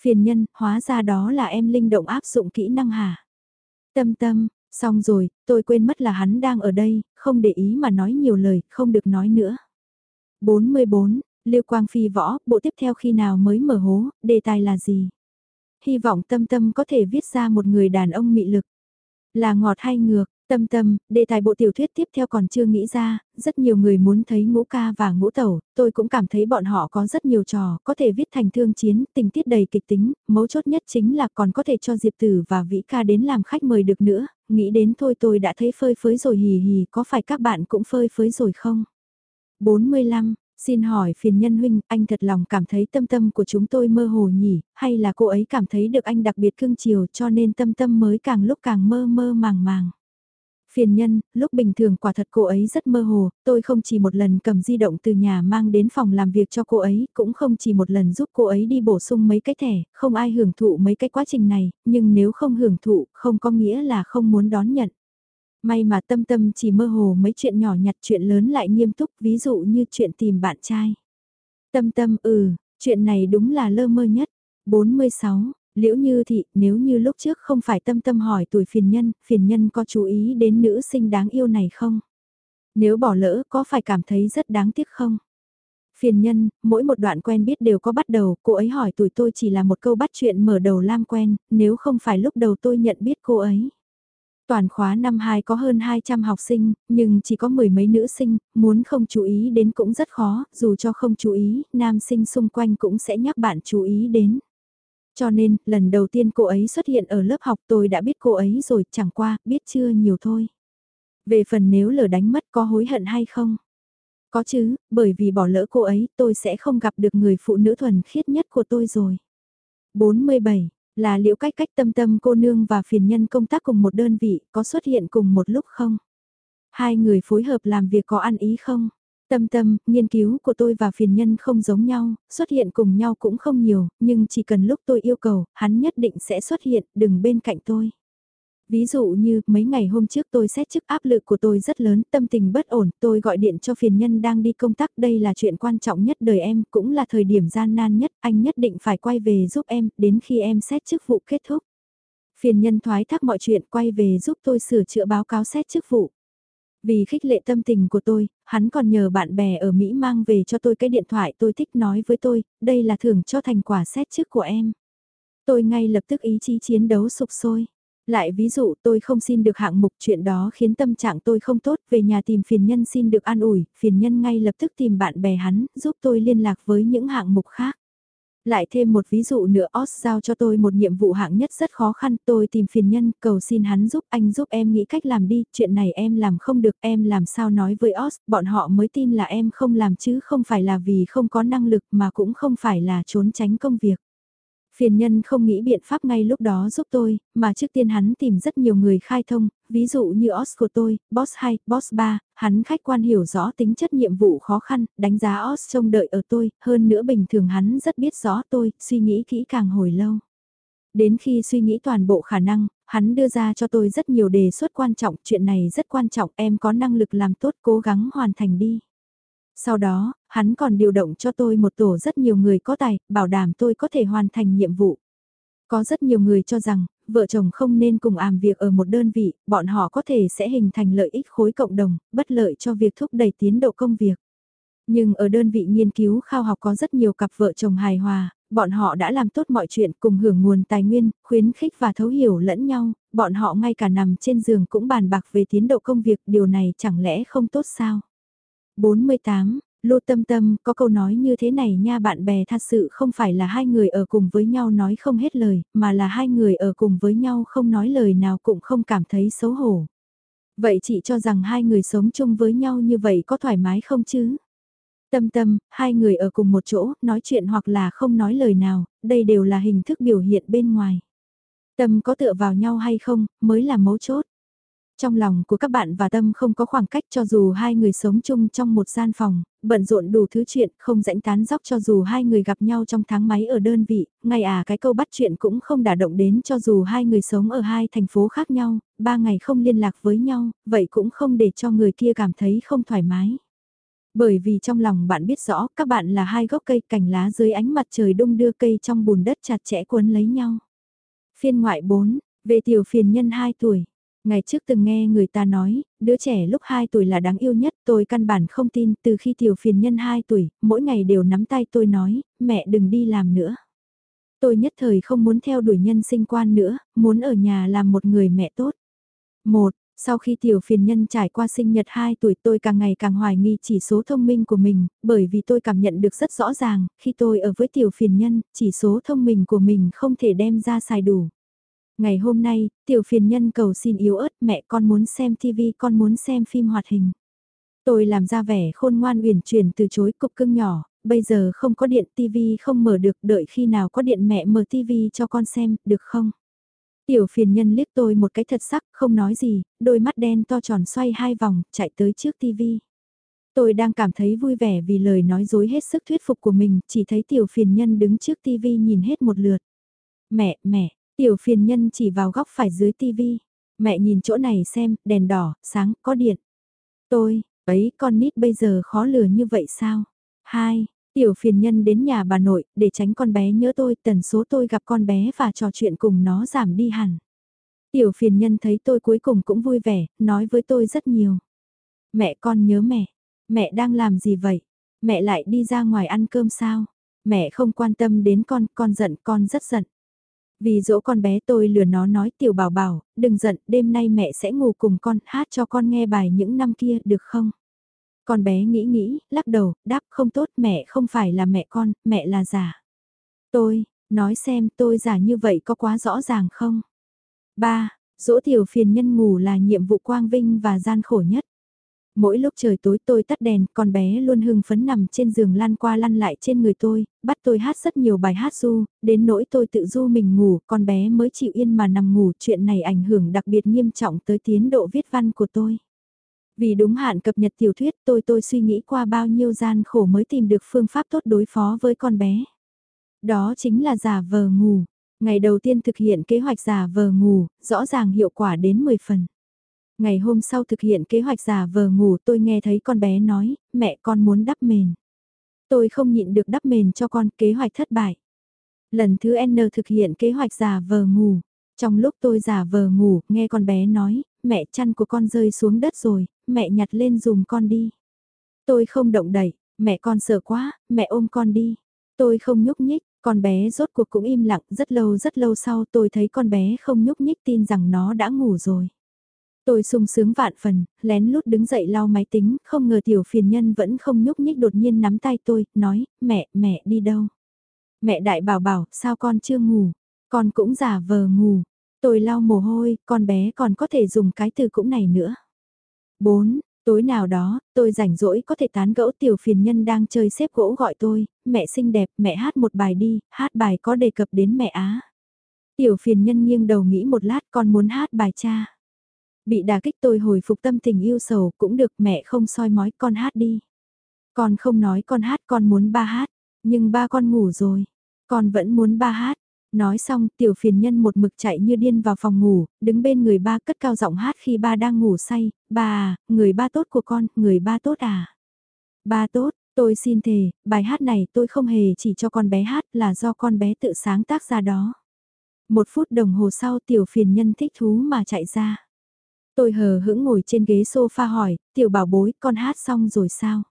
Phiền nhân, hóa ra đó là em linh động áp dụng kỹ năng hả? Tâm tâm, xong rồi, tôi quên mất là hắn đang ở đây, không để ý mà nói nhiều lời, không được nói nữa. 44, Lưu Quang Phi võ, bộ tiếp theo khi nào mới mở hố, đề tài là gì? Hy vọng tâm tâm có thể viết ra một người đàn ông mị lực. Là ngọt hay ngược, Tâm tâm, đề tài bộ tiểu thuyết tiếp theo còn chưa nghĩ ra, rất nhiều người muốn thấy ngũ ca và ngũ tẩu, tôi cũng cảm thấy bọn họ có rất nhiều trò, có thể viết thành thương chiến, tình tiết đầy kịch tính, mấu chốt nhất chính là còn có thể cho Diệp Tử và Vĩ ca đến làm khách mời được nữa, nghĩ đến thôi tôi đã thấy phơi phới rồi hì hì, có phải các bạn cũng phơi phới rồi không? 45, Xin hỏi phiền nhân huynh, anh thật lòng cảm thấy tâm tâm của chúng tôi mơ hồ nhỉ, hay là cô ấy cảm thấy được anh đặc biệt cưng chiều cho nên tâm tâm mới càng lúc càng mơ mơ màng màng. Phiền nhân, lúc bình thường quả thật cô ấy rất mơ hồ, tôi không chỉ một lần cầm di động từ nhà mang đến phòng làm việc cho cô ấy, cũng không chỉ một lần giúp cô ấy đi bổ sung mấy cái thẻ, không ai hưởng thụ mấy cái quá trình này, nhưng nếu không hưởng thụ, không có nghĩa là không muốn đón nhận. May mà tâm tâm chỉ mơ hồ mấy chuyện nhỏ nhặt chuyện lớn lại nghiêm túc, ví dụ như chuyện tìm bạn trai. Tâm tâm ừ, chuyện này đúng là lơ mơ nhất. 46, Liễu Như Thị, nếu như lúc trước không phải tâm tâm hỏi tuổi phiền nhân, phiền nhân có chú ý đến nữ sinh đáng yêu này không? Nếu bỏ lỡ có phải cảm thấy rất đáng tiếc không? Phiền nhân, mỗi một đoạn quen biết đều có bắt đầu, cô ấy hỏi tuổi tôi chỉ là một câu bắt chuyện mở đầu lam quen, nếu không phải lúc đầu tôi nhận biết cô ấy. Toàn khóa năm 2 có hơn 200 học sinh, nhưng chỉ có mười mấy nữ sinh, muốn không chú ý đến cũng rất khó, dù cho không chú ý, nam sinh xung quanh cũng sẽ nhắc bạn chú ý đến. Cho nên, lần đầu tiên cô ấy xuất hiện ở lớp học tôi đã biết cô ấy rồi, chẳng qua, biết chưa nhiều thôi. Về phần nếu lỡ đánh mất có hối hận hay không? Có chứ, bởi vì bỏ lỡ cô ấy tôi sẽ không gặp được người phụ nữ thuần khiết nhất của tôi rồi. 47. Là liệu cách cách tâm tâm cô nương và phiền nhân công tác cùng một đơn vị có xuất hiện cùng một lúc không? Hai người phối hợp làm việc có ăn ý không? Tâm tâm, nghiên cứu của tôi và phiền nhân không giống nhau, xuất hiện cùng nhau cũng không nhiều, nhưng chỉ cần lúc tôi yêu cầu, hắn nhất định sẽ xuất hiện, đừng bên cạnh tôi. Ví dụ như, mấy ngày hôm trước tôi xét chức áp lực của tôi rất lớn, tâm tình bất ổn, tôi gọi điện cho phiền nhân đang đi công tác, đây là chuyện quan trọng nhất đời em, cũng là thời điểm gian nan nhất, anh nhất định phải quay về giúp em, đến khi em xét chức vụ kết thúc. Phiền nhân thoái thác mọi chuyện quay về giúp tôi sửa chữa báo cáo xét chức vụ. Vì khích lệ tâm tình của tôi, hắn còn nhờ bạn bè ở Mỹ mang về cho tôi cái điện thoại tôi thích nói với tôi, đây là thưởng cho thành quả xét trước của em. Tôi ngay lập tức ý chí chiến đấu sụp sôi. Lại ví dụ tôi không xin được hạng mục chuyện đó khiến tâm trạng tôi không tốt về nhà tìm phiền nhân xin được an ủi, phiền nhân ngay lập tức tìm bạn bè hắn giúp tôi liên lạc với những hạng mục khác. Lại thêm một ví dụ nữa Oz giao cho tôi một nhiệm vụ hạng nhất rất khó khăn, tôi tìm phiền nhân, cầu xin hắn giúp anh giúp em nghĩ cách làm đi, chuyện này em làm không được, em làm sao nói với Oz, bọn họ mới tin là em không làm chứ không phải là vì không có năng lực mà cũng không phải là trốn tránh công việc. Phiền nhân không nghĩ biện pháp ngay lúc đó giúp tôi, mà trước tiên hắn tìm rất nhiều người khai thông, ví dụ như OS của tôi, Boss 2, Boss 3, hắn khách quan hiểu rõ tính chất nhiệm vụ khó khăn, đánh giá OS trông đợi ở tôi, hơn nữa bình thường hắn rất biết rõ tôi, suy nghĩ kỹ càng hồi lâu. Đến khi suy nghĩ toàn bộ khả năng, hắn đưa ra cho tôi rất nhiều đề xuất quan trọng, chuyện này rất quan trọng, em có năng lực làm tốt cố gắng hoàn thành đi. Sau đó, hắn còn điều động cho tôi một tổ rất nhiều người có tài, bảo đảm tôi có thể hoàn thành nhiệm vụ. Có rất nhiều người cho rằng, vợ chồng không nên cùng làm việc ở một đơn vị, bọn họ có thể sẽ hình thành lợi ích khối cộng đồng, bất lợi cho việc thúc đẩy tiến độ công việc. Nhưng ở đơn vị nghiên cứu khao học có rất nhiều cặp vợ chồng hài hòa, bọn họ đã làm tốt mọi chuyện cùng hưởng nguồn tài nguyên, khuyến khích và thấu hiểu lẫn nhau, bọn họ ngay cả nằm trên giường cũng bàn bạc về tiến độ công việc, điều này chẳng lẽ không tốt sao? 48, Lô Tâm Tâm có câu nói như thế này nha bạn bè thật sự không phải là hai người ở cùng với nhau nói không hết lời, mà là hai người ở cùng với nhau không nói lời nào cũng không cảm thấy xấu hổ. Vậy chị cho rằng hai người sống chung với nhau như vậy có thoải mái không chứ? Tâm tâm, hai người ở cùng một chỗ, nói chuyện hoặc là không nói lời nào, đây đều là hình thức biểu hiện bên ngoài. Tâm có tựa vào nhau hay không, mới là mấu chốt. Trong lòng của các bạn và Tâm không có khoảng cách cho dù hai người sống chung trong một gian phòng, bận rộn đủ thứ chuyện, không rãnh tán dóc cho dù hai người gặp nhau trong tháng máy ở đơn vị, ngay à cái câu bắt chuyện cũng không đả động đến cho dù hai người sống ở hai thành phố khác nhau, ba ngày không liên lạc với nhau, vậy cũng không để cho người kia cảm thấy không thoải mái. Bởi vì trong lòng bạn biết rõ các bạn là hai gốc cây cành lá dưới ánh mặt trời đông đưa cây trong bùn đất chặt chẽ cuốn lấy nhau. Phiên ngoại 4, về tiểu phiền nhân 2 tuổi. Ngày trước từng nghe người ta nói, đứa trẻ lúc 2 tuổi là đáng yêu nhất, tôi căn bản không tin, từ khi tiểu phiền nhân 2 tuổi, mỗi ngày đều nắm tay tôi nói, mẹ đừng đi làm nữa. Tôi nhất thời không muốn theo đuổi nhân sinh quan nữa, muốn ở nhà làm một người mẹ tốt. Một, sau khi tiểu phiền nhân trải qua sinh nhật 2 tuổi tôi càng ngày càng hoài nghi chỉ số thông minh của mình, bởi vì tôi cảm nhận được rất rõ ràng, khi tôi ở với tiểu phiền nhân, chỉ số thông minh của mình không thể đem ra xài đủ. Ngày hôm nay, tiểu phiền nhân cầu xin yếu ớt mẹ con muốn xem TV con muốn xem phim hoạt hình. Tôi làm ra vẻ khôn ngoan uyển chuyển từ chối cục cưng nhỏ, bây giờ không có điện TV không mở được đợi khi nào có điện mẹ mở TV cho con xem, được không? Tiểu phiền nhân liếc tôi một cái thật sắc, không nói gì, đôi mắt đen to tròn xoay hai vòng, chạy tới trước TV. Tôi đang cảm thấy vui vẻ vì lời nói dối hết sức thuyết phục của mình, chỉ thấy tiểu phiền nhân đứng trước TV nhìn hết một lượt. Mẹ, mẹ, tiểu phiền nhân chỉ vào góc phải dưới tivi, Mẹ nhìn chỗ này xem, đèn đỏ, sáng, có điện. Tôi, ấy con nít bây giờ khó lừa như vậy sao? Hai, Tiểu phiền nhân đến nhà bà nội, để tránh con bé nhớ tôi, tần số tôi gặp con bé và trò chuyện cùng nó giảm đi hẳn. Tiểu phiền nhân thấy tôi cuối cùng cũng vui vẻ, nói với tôi rất nhiều. Mẹ con nhớ mẹ, mẹ đang làm gì vậy? Mẹ lại đi ra ngoài ăn cơm sao? Mẹ không quan tâm đến con, con giận, con rất giận. Vì dỗ con bé tôi lừa nó nói tiểu bảo bảo, đừng giận, đêm nay mẹ sẽ ngủ cùng con, hát cho con nghe bài những năm kia, được không? Con bé nghĩ nghĩ, lắc đầu, đáp không tốt mẹ không phải là mẹ con, mẹ là giả. Tôi, nói xem tôi giả như vậy có quá rõ ràng không? 3. Dỗ tiểu phiền nhân ngủ là nhiệm vụ quang vinh và gian khổ nhất. Mỗi lúc trời tối tôi tắt đèn, con bé luôn hưng phấn nằm trên giường lăn qua lăn lại trên người tôi, bắt tôi hát rất nhiều bài hát du, đến nỗi tôi tự du mình ngủ, con bé mới chịu yên mà nằm ngủ, chuyện này ảnh hưởng đặc biệt nghiêm trọng tới tiến độ viết văn của tôi. Vì đúng hạn cập nhật tiểu thuyết tôi tôi suy nghĩ qua bao nhiêu gian khổ mới tìm được phương pháp tốt đối phó với con bé. Đó chính là giả vờ ngủ. Ngày đầu tiên thực hiện kế hoạch giả vờ ngủ, rõ ràng hiệu quả đến 10 phần. Ngày hôm sau thực hiện kế hoạch giả vờ ngủ tôi nghe thấy con bé nói, mẹ con muốn đắp mền. Tôi không nhịn được đắp mền cho con, kế hoạch thất bại. Lần thứ N thực hiện kế hoạch giả vờ ngủ. Trong lúc tôi giả vờ ngủ, nghe con bé nói, mẹ chăn của con rơi xuống đất rồi, mẹ nhặt lên dùm con đi. Tôi không động đẩy, mẹ con sợ quá, mẹ ôm con đi. Tôi không nhúc nhích, con bé rốt cuộc cũng im lặng, rất lâu rất lâu sau tôi thấy con bé không nhúc nhích tin rằng nó đã ngủ rồi. Tôi sung sướng vạn phần, lén lút đứng dậy lau máy tính, không ngờ tiểu phiền nhân vẫn không nhúc nhích đột nhiên nắm tay tôi, nói, mẹ, mẹ đi đâu? Mẹ đại bảo bảo, sao con chưa ngủ? Con cũng giả vờ ngủ. Tôi lau mồ hôi, con bé còn có thể dùng cái từ cũng này nữa. 4. Tối nào đó, tôi rảnh rỗi có thể tán gẫu tiểu phiền nhân đang chơi xếp gỗ gọi tôi, mẹ xinh đẹp, mẹ hát một bài đi, hát bài có đề cập đến mẹ Á. Tiểu phiền nhân nghiêng đầu nghĩ một lát con muốn hát bài cha. Bị đà kích tôi hồi phục tâm tình yêu sầu cũng được mẹ không soi mói con hát đi. Con không nói con hát con muốn ba hát, nhưng ba con ngủ rồi, con vẫn muốn ba hát. Nói xong tiểu phiền nhân một mực chạy như điên vào phòng ngủ, đứng bên người ba cất cao giọng hát khi ba đang ngủ say, ba à, người ba tốt của con, người ba tốt à. Ba tốt, tôi xin thề, bài hát này tôi không hề chỉ cho con bé hát là do con bé tự sáng tác ra đó. Một phút đồng hồ sau tiểu phiền nhân thích thú mà chạy ra. Tôi hờ hững ngồi trên ghế sofa hỏi, tiểu bảo bối con hát xong rồi sao?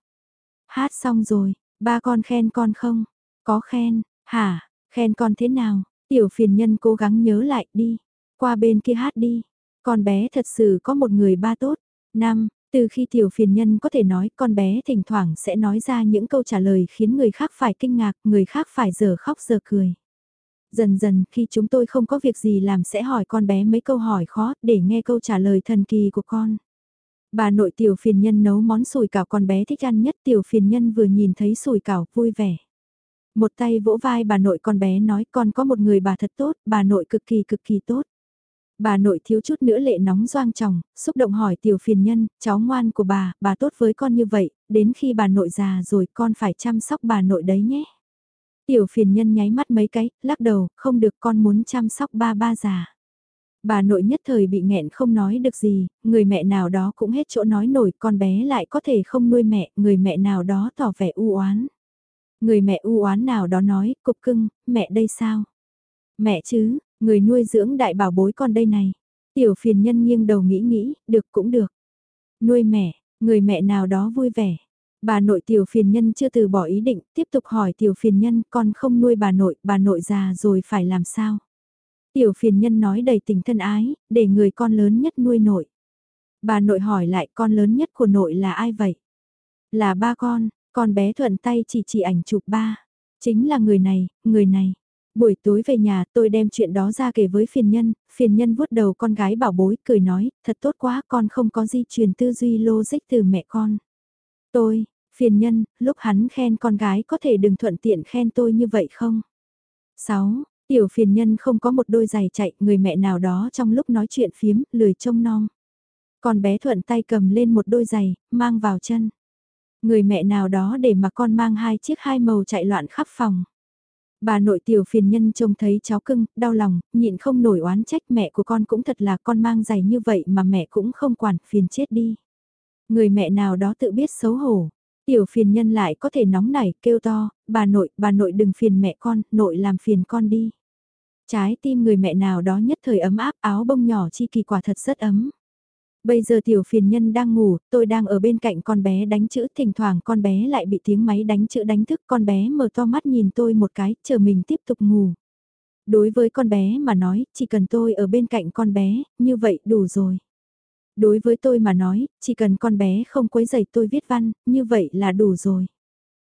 Hát xong rồi, ba con khen con không? Có khen, hả, khen con thế nào? Tiểu phiền nhân cố gắng nhớ lại đi, qua bên kia hát đi. Con bé thật sự có một người ba tốt. Năm, từ khi tiểu phiền nhân có thể nói con bé thỉnh thoảng sẽ nói ra những câu trả lời khiến người khác phải kinh ngạc, người khác phải giờ khóc giờ cười. Dần dần khi chúng tôi không có việc gì làm sẽ hỏi con bé mấy câu hỏi khó để nghe câu trả lời thần kỳ của con. Bà nội tiểu phiền nhân nấu món sùi cảo con bé thích ăn nhất tiểu phiền nhân vừa nhìn thấy sùi cảo vui vẻ. Một tay vỗ vai bà nội con bé nói con có một người bà thật tốt, bà nội cực kỳ cực kỳ tốt. Bà nội thiếu chút nữa lệ nóng doang tròng, xúc động hỏi tiểu phiền nhân, cháu ngoan của bà, bà tốt với con như vậy, đến khi bà nội già rồi con phải chăm sóc bà nội đấy nhé. Tiểu phiền nhân nháy mắt mấy cái, lắc đầu, không được con muốn chăm sóc ba ba già. Bà nội nhất thời bị nghẹn không nói được gì, người mẹ nào đó cũng hết chỗ nói nổi, con bé lại có thể không nuôi mẹ, người mẹ nào đó tỏ vẻ u oán. Người mẹ u oán nào đó nói, cục cưng, mẹ đây sao? Mẹ chứ, người nuôi dưỡng đại bảo bối con đây này. Tiểu phiền nhân nghiêng đầu nghĩ nghĩ, được cũng được. Nuôi mẹ, người mẹ nào đó vui vẻ. Bà nội tiểu phiền nhân chưa từ bỏ ý định, tiếp tục hỏi tiểu phiền nhân con không nuôi bà nội, bà nội già rồi phải làm sao? Tiểu phiền nhân nói đầy tình thân ái, để người con lớn nhất nuôi nội. Bà nội hỏi lại con lớn nhất của nội là ai vậy? Là ba con, con bé thuận tay chỉ chỉ ảnh chụp ba. Chính là người này, người này. Buổi tối về nhà tôi đem chuyện đó ra kể với phiền nhân, phiền nhân vuốt đầu con gái bảo bối cười nói, thật tốt quá con không có di truyền tư duy logic từ mẹ con. Tôi, phiền nhân, lúc hắn khen con gái có thể đừng thuận tiện khen tôi như vậy không? 6. Tiểu phiền nhân không có một đôi giày chạy, người mẹ nào đó trong lúc nói chuyện phiếm, lười trông non. Con bé thuận tay cầm lên một đôi giày, mang vào chân. Người mẹ nào đó để mà con mang hai chiếc hai màu chạy loạn khắp phòng. Bà nội tiểu phiền nhân trông thấy cháu cưng, đau lòng, nhịn không nổi oán trách mẹ của con cũng thật là con mang giày như vậy mà mẹ cũng không quản, phiền chết đi. Người mẹ nào đó tự biết xấu hổ. Tiểu phiền nhân lại có thể nóng nảy, kêu to, bà nội, bà nội đừng phiền mẹ con, nội làm phiền con đi. Trái tim người mẹ nào đó nhất thời ấm áp áo bông nhỏ chi kỳ quả thật rất ấm. Bây giờ tiểu phiền nhân đang ngủ, tôi đang ở bên cạnh con bé đánh chữ, thỉnh thoảng con bé lại bị tiếng máy đánh chữ đánh thức, con bé mở to mắt nhìn tôi một cái, chờ mình tiếp tục ngủ. Đối với con bé mà nói, chỉ cần tôi ở bên cạnh con bé, như vậy đủ rồi. Đối với tôi mà nói, chỉ cần con bé không quấy rầy tôi viết văn, như vậy là đủ rồi.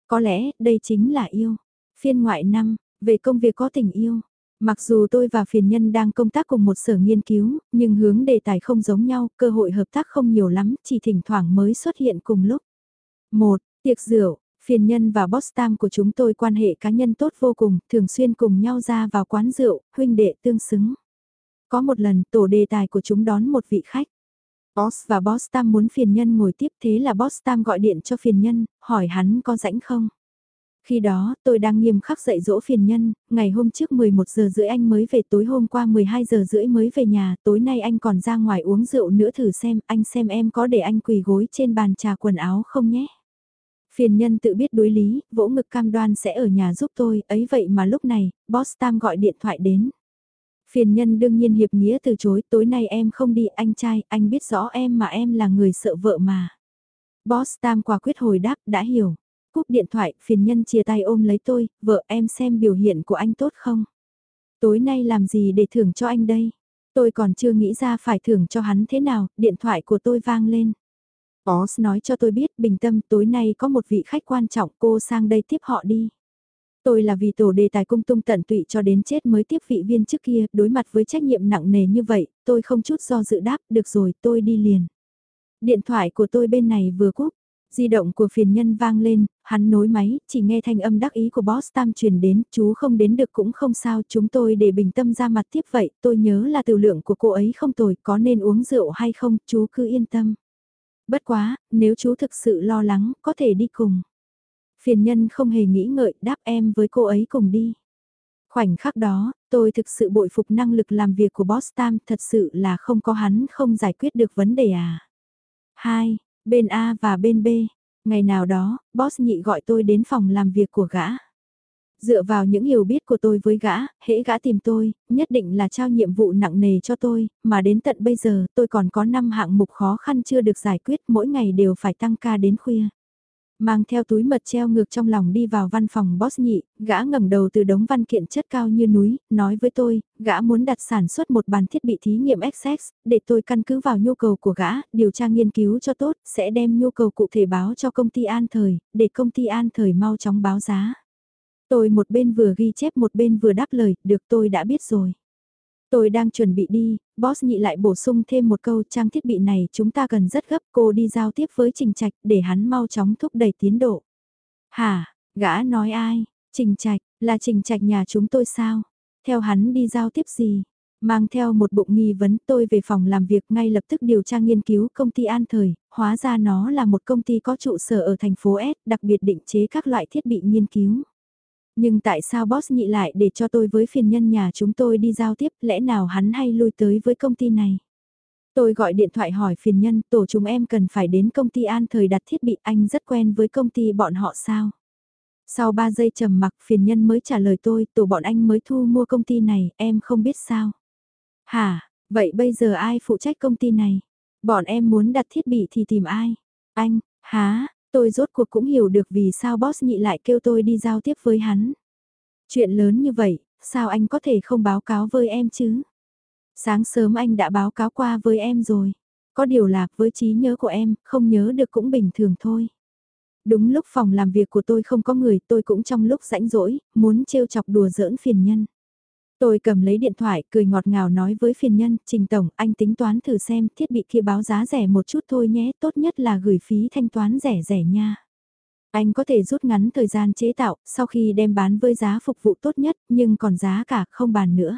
Có lẽ, đây chính là yêu. Phiên ngoại năm, về công việc có tình yêu. Mặc dù tôi và phiền nhân đang công tác cùng một sở nghiên cứu, nhưng hướng đề tài không giống nhau, cơ hội hợp tác không nhiều lắm, chỉ thỉnh thoảng mới xuất hiện cùng lúc. một Tiệc rượu, phiền nhân và boss tam của chúng tôi quan hệ cá nhân tốt vô cùng, thường xuyên cùng nhau ra vào quán rượu, huynh đệ tương xứng. Có một lần tổ đề tài của chúng đón một vị khách. Boss và Boss Tam muốn phiền nhân ngồi tiếp thế là Boss Tam gọi điện cho phiền nhân, hỏi hắn có rảnh không? Khi đó, tôi đang nghiêm khắc dạy dỗ phiền nhân, ngày hôm trước 11 giờ rưỡi anh mới về tối hôm qua 12 giờ rưỡi mới về nhà, tối nay anh còn ra ngoài uống rượu nữa thử xem, anh xem em có để anh quỳ gối trên bàn trà quần áo không nhé. Phiền nhân tự biết đối lý, vỗ ngực cam đoan sẽ ở nhà giúp tôi, ấy vậy mà lúc này, boss Tam gọi điện thoại đến. Phiền nhân đương nhiên hiệp nghĩa từ chối, tối nay em không đi, anh trai, anh biết rõ em mà em là người sợ vợ mà. Boss Tam quả quyết hồi đáp, đã hiểu. Cúp điện thoại, phiền nhân chia tay ôm lấy tôi, vợ em xem biểu hiện của anh tốt không? Tối nay làm gì để thưởng cho anh đây? Tôi còn chưa nghĩ ra phải thưởng cho hắn thế nào, điện thoại của tôi vang lên. Boss nói cho tôi biết, bình tâm, tối nay có một vị khách quan trọng, cô sang đây tiếp họ đi. Tôi là vì tổ đề tài cung tung tận tụy cho đến chết mới tiếp vị viên trước kia, đối mặt với trách nhiệm nặng nề như vậy, tôi không chút do dự đáp, được rồi, tôi đi liền. Điện thoại của tôi bên này vừa cúp, Di động của phiền nhân vang lên, hắn nối máy, chỉ nghe thanh âm đắc ý của boss tam truyền đến, chú không đến được cũng không sao, chúng tôi để bình tâm ra mặt tiếp vậy, tôi nhớ là tiểu lượng của cô ấy không tồi, có nên uống rượu hay không, chú cứ yên tâm. Bất quá, nếu chú thực sự lo lắng, có thể đi cùng. Phiền nhân không hề nghĩ ngợi, đáp em với cô ấy cùng đi. Khoảnh khắc đó, tôi thực sự bội phục năng lực làm việc của Boss Tam, thật sự là không có hắn không giải quyết được vấn đề à. 2. Bên A và bên B. Ngày nào đó, boss nhị gọi tôi đến phòng làm việc của gã. Dựa vào những hiểu biết của tôi với gã, hễ gã tìm tôi, nhất định là trao nhiệm vụ nặng nề cho tôi, mà đến tận bây giờ tôi còn có 5 hạng mục khó khăn chưa được giải quyết mỗi ngày đều phải tăng ca đến khuya. Mang theo túi mật treo ngược trong lòng đi vào văn phòng boss nhị, gã ngẩng đầu từ đống văn kiện chất cao như núi, nói với tôi, gã muốn đặt sản xuất một bàn thiết bị thí nghiệm XX, để tôi căn cứ vào nhu cầu của gã, điều tra nghiên cứu cho tốt, sẽ đem nhu cầu cụ thể báo cho công ty An Thời, để công ty An Thời mau chóng báo giá. Tôi một bên vừa ghi chép một bên vừa đáp lời, được tôi đã biết rồi. Tôi đang chuẩn bị đi, boss nhị lại bổ sung thêm một câu trang thiết bị này chúng ta cần rất gấp cô đi giao tiếp với Trình Trạch để hắn mau chóng thúc đẩy tiến độ. Hả, gã nói ai, Trình Trạch, là Trình Trạch nhà chúng tôi sao? Theo hắn đi giao tiếp gì? Mang theo một bụng nghi vấn tôi về phòng làm việc ngay lập tức điều tra nghiên cứu công ty An Thời, hóa ra nó là một công ty có trụ sở ở thành phố S, đặc biệt định chế các loại thiết bị nghiên cứu. Nhưng tại sao boss nhị lại để cho tôi với phiền nhân nhà chúng tôi đi giao tiếp, lẽ nào hắn hay lui tới với công ty này? Tôi gọi điện thoại hỏi phiền nhân, tổ chúng em cần phải đến công ty an thời đặt thiết bị, anh rất quen với công ty bọn họ sao? Sau 3 giây trầm mặc phiền nhân mới trả lời tôi, tổ bọn anh mới thu mua công ty này, em không biết sao. Hả, vậy bây giờ ai phụ trách công ty này? Bọn em muốn đặt thiết bị thì tìm ai? Anh, há, Tôi rốt cuộc cũng hiểu được vì sao boss nhị lại kêu tôi đi giao tiếp với hắn. Chuyện lớn như vậy, sao anh có thể không báo cáo với em chứ? Sáng sớm anh đã báo cáo qua với em rồi. Có điều là với trí nhớ của em, không nhớ được cũng bình thường thôi. Đúng lúc phòng làm việc của tôi không có người, tôi cũng trong lúc rãnh rỗi, muốn trêu chọc đùa giỡn phiền nhân. Tôi cầm lấy điện thoại, cười ngọt ngào nói với phiền nhân, Trình Tổng, anh tính toán thử xem thiết bị kia báo giá rẻ một chút thôi nhé, tốt nhất là gửi phí thanh toán rẻ rẻ nha. Anh có thể rút ngắn thời gian chế tạo, sau khi đem bán với giá phục vụ tốt nhất, nhưng còn giá cả không bàn nữa.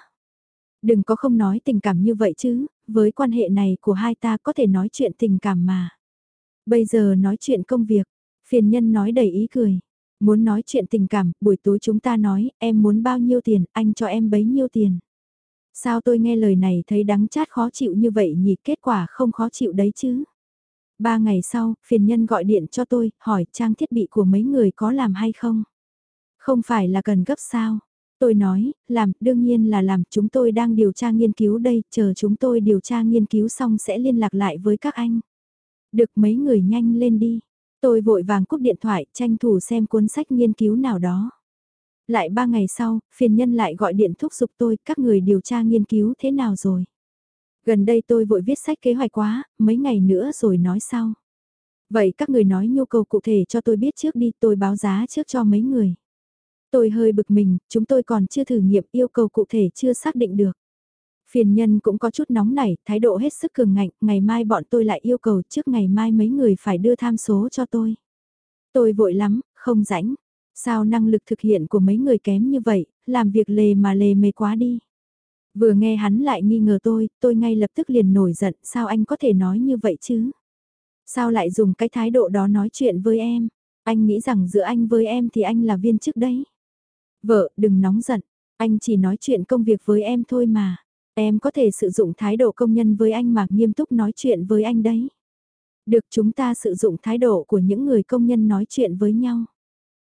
Đừng có không nói tình cảm như vậy chứ, với quan hệ này của hai ta có thể nói chuyện tình cảm mà. Bây giờ nói chuyện công việc, phiền nhân nói đầy ý cười. Muốn nói chuyện tình cảm, buổi tối chúng ta nói, em muốn bao nhiêu tiền, anh cho em bấy nhiêu tiền. Sao tôi nghe lời này thấy đắng chát khó chịu như vậy nhỉ, kết quả không khó chịu đấy chứ. Ba ngày sau, phiền nhân gọi điện cho tôi, hỏi trang thiết bị của mấy người có làm hay không. Không phải là cần gấp sao. Tôi nói, làm, đương nhiên là làm, chúng tôi đang điều tra nghiên cứu đây, chờ chúng tôi điều tra nghiên cứu xong sẽ liên lạc lại với các anh. Được mấy người nhanh lên đi. Tôi vội vàng cúp điện thoại, tranh thủ xem cuốn sách nghiên cứu nào đó. Lại ba ngày sau, phiền nhân lại gọi điện thúc giục tôi, các người điều tra nghiên cứu thế nào rồi. Gần đây tôi vội viết sách kế hoạch quá, mấy ngày nữa rồi nói sau. Vậy các người nói nhu cầu cụ thể cho tôi biết trước đi, tôi báo giá trước cho mấy người. Tôi hơi bực mình, chúng tôi còn chưa thử nghiệm yêu cầu cụ thể chưa xác định được. Phiền nhân cũng có chút nóng nảy, thái độ hết sức cường ngạnh, ngày mai bọn tôi lại yêu cầu trước ngày mai mấy người phải đưa tham số cho tôi. Tôi vội lắm, không rảnh. Sao năng lực thực hiện của mấy người kém như vậy, làm việc lề mà lề mề quá đi. Vừa nghe hắn lại nghi ngờ tôi, tôi ngay lập tức liền nổi giận, sao anh có thể nói như vậy chứ? Sao lại dùng cái thái độ đó nói chuyện với em? Anh nghĩ rằng giữa anh với em thì anh là viên chức đấy. Vợ, đừng nóng giận, anh chỉ nói chuyện công việc với em thôi mà. Em có thể sử dụng thái độ công nhân với anh mà nghiêm túc nói chuyện với anh đấy. Được chúng ta sử dụng thái độ của những người công nhân nói chuyện với nhau.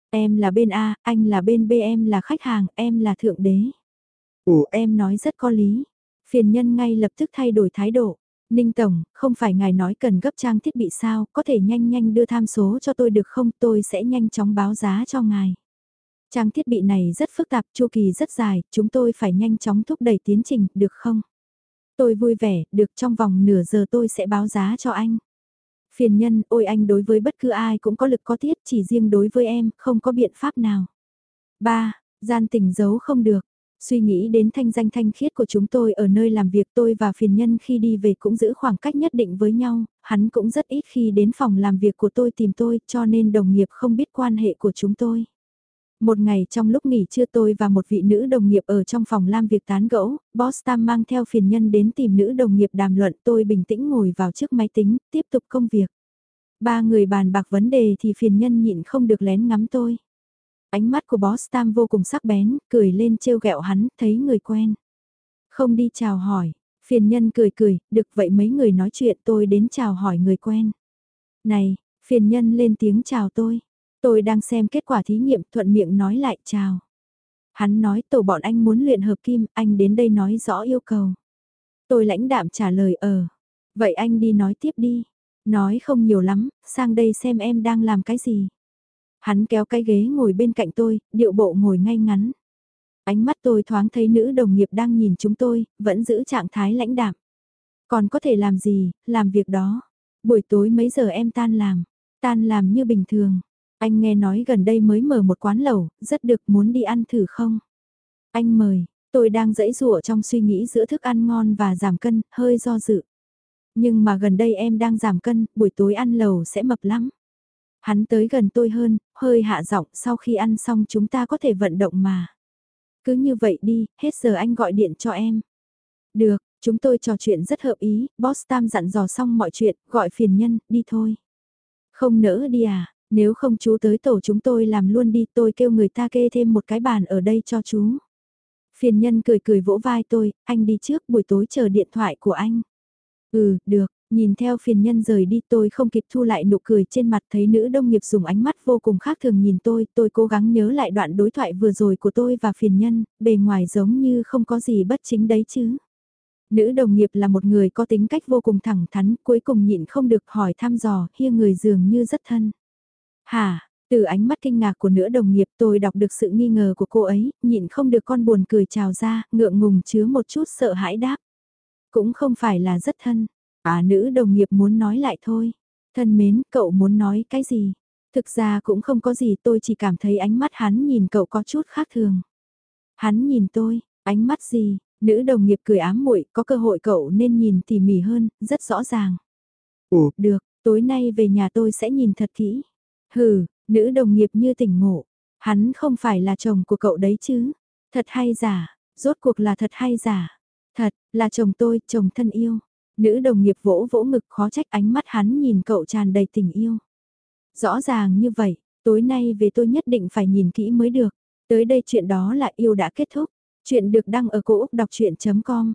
Em là bên A, anh là bên B, em là khách hàng, em là thượng đế. Ủa em nói rất có lý. Phiền nhân ngay lập tức thay đổi thái độ. Ninh Tổng, không phải ngài nói cần gấp trang thiết bị sao, có thể nhanh nhanh đưa tham số cho tôi được không, tôi sẽ nhanh chóng báo giá cho ngài. Trang thiết bị này rất phức tạp, chu kỳ rất dài, chúng tôi phải nhanh chóng thúc đẩy tiến trình, được không? Tôi vui vẻ, được trong vòng nửa giờ tôi sẽ báo giá cho anh. Phiền nhân, ôi anh đối với bất cứ ai cũng có lực có tiết, chỉ riêng đối với em, không có biện pháp nào. 3. Gian tình giấu không được. Suy nghĩ đến thanh danh thanh khiết của chúng tôi ở nơi làm việc tôi và phiền nhân khi đi về cũng giữ khoảng cách nhất định với nhau, hắn cũng rất ít khi đến phòng làm việc của tôi tìm tôi cho nên đồng nghiệp không biết quan hệ của chúng tôi. Một ngày trong lúc nghỉ trưa tôi và một vị nữ đồng nghiệp ở trong phòng làm việc tán gẫu, boss Tam mang theo phiền nhân đến tìm nữ đồng nghiệp đàm luận tôi bình tĩnh ngồi vào trước máy tính, tiếp tục công việc. Ba người bàn bạc vấn đề thì phiền nhân nhịn không được lén ngắm tôi. Ánh mắt của boss Tam vô cùng sắc bén, cười lên trêu ghẹo hắn, thấy người quen. Không đi chào hỏi, phiền nhân cười cười, được vậy mấy người nói chuyện tôi đến chào hỏi người quen. Này, phiền nhân lên tiếng chào tôi. Tôi đang xem kết quả thí nghiệm thuận miệng nói lại chào. Hắn nói tổ bọn anh muốn luyện hợp kim, anh đến đây nói rõ yêu cầu. Tôi lãnh đạm trả lời ờ. Vậy anh đi nói tiếp đi. Nói không nhiều lắm, sang đây xem em đang làm cái gì. Hắn kéo cái ghế ngồi bên cạnh tôi, điệu bộ ngồi ngay ngắn. Ánh mắt tôi thoáng thấy nữ đồng nghiệp đang nhìn chúng tôi, vẫn giữ trạng thái lãnh đạm. Còn có thể làm gì, làm việc đó. Buổi tối mấy giờ em tan làm? Tan làm như bình thường. Anh nghe nói gần đây mới mở một quán lẩu, rất được muốn đi ăn thử không? Anh mời, tôi đang dẫy dụa trong suy nghĩ giữa thức ăn ngon và giảm cân, hơi do dự. Nhưng mà gần đây em đang giảm cân, buổi tối ăn lẩu sẽ mập lắm. Hắn tới gần tôi hơn, hơi hạ giọng sau khi ăn xong chúng ta có thể vận động mà. Cứ như vậy đi, hết giờ anh gọi điện cho em. Được, chúng tôi trò chuyện rất hợp ý, boss Tam dặn dò xong mọi chuyện, gọi phiền nhân, đi thôi. Không nỡ đi à, nếu không chú tới tổ chúng tôi làm luôn đi tôi kêu người ta kê thêm một cái bàn ở đây cho chú. Phiền nhân cười cười vỗ vai tôi, anh đi trước buổi tối chờ điện thoại của anh. Ừ, được, nhìn theo phiền nhân rời đi tôi không kịp thu lại nụ cười trên mặt thấy nữ đông nghiệp dùng ánh mắt vô cùng khác thường nhìn tôi, tôi cố gắng nhớ lại đoạn đối thoại vừa rồi của tôi và phiền nhân, bề ngoài giống như không có gì bất chính đấy chứ. Nữ đồng nghiệp là một người có tính cách vô cùng thẳng thắn, cuối cùng nhịn không được hỏi thăm dò, hia người dường như rất thân. Hả, từ ánh mắt kinh ngạc của nữ đồng nghiệp tôi đọc được sự nghi ngờ của cô ấy, nhịn không được con buồn cười trào ra, ngượng ngùng chứa một chút sợ hãi đáp. Cũng không phải là rất thân. À nữ đồng nghiệp muốn nói lại thôi. Thân mến, cậu muốn nói cái gì? Thực ra cũng không có gì tôi chỉ cảm thấy ánh mắt hắn nhìn cậu có chút khác thường. Hắn nhìn tôi, ánh mắt gì? Nữ đồng nghiệp cười ám muội có cơ hội cậu nên nhìn tỉ mỉ hơn, rất rõ ràng. Ủa, được, tối nay về nhà tôi sẽ nhìn thật kỹ. Hừ, nữ đồng nghiệp như tỉnh ngộ. Hắn không phải là chồng của cậu đấy chứ. Thật hay giả, rốt cuộc là thật hay giả. Thật, là chồng tôi, chồng thân yêu. Nữ đồng nghiệp vỗ vỗ ngực khó trách ánh mắt hắn nhìn cậu tràn đầy tình yêu. Rõ ràng như vậy, tối nay về tôi nhất định phải nhìn kỹ mới được. Tới đây chuyện đó là yêu đã kết thúc. Chuyện được đăng ở cổ Úc đọc chuyện.com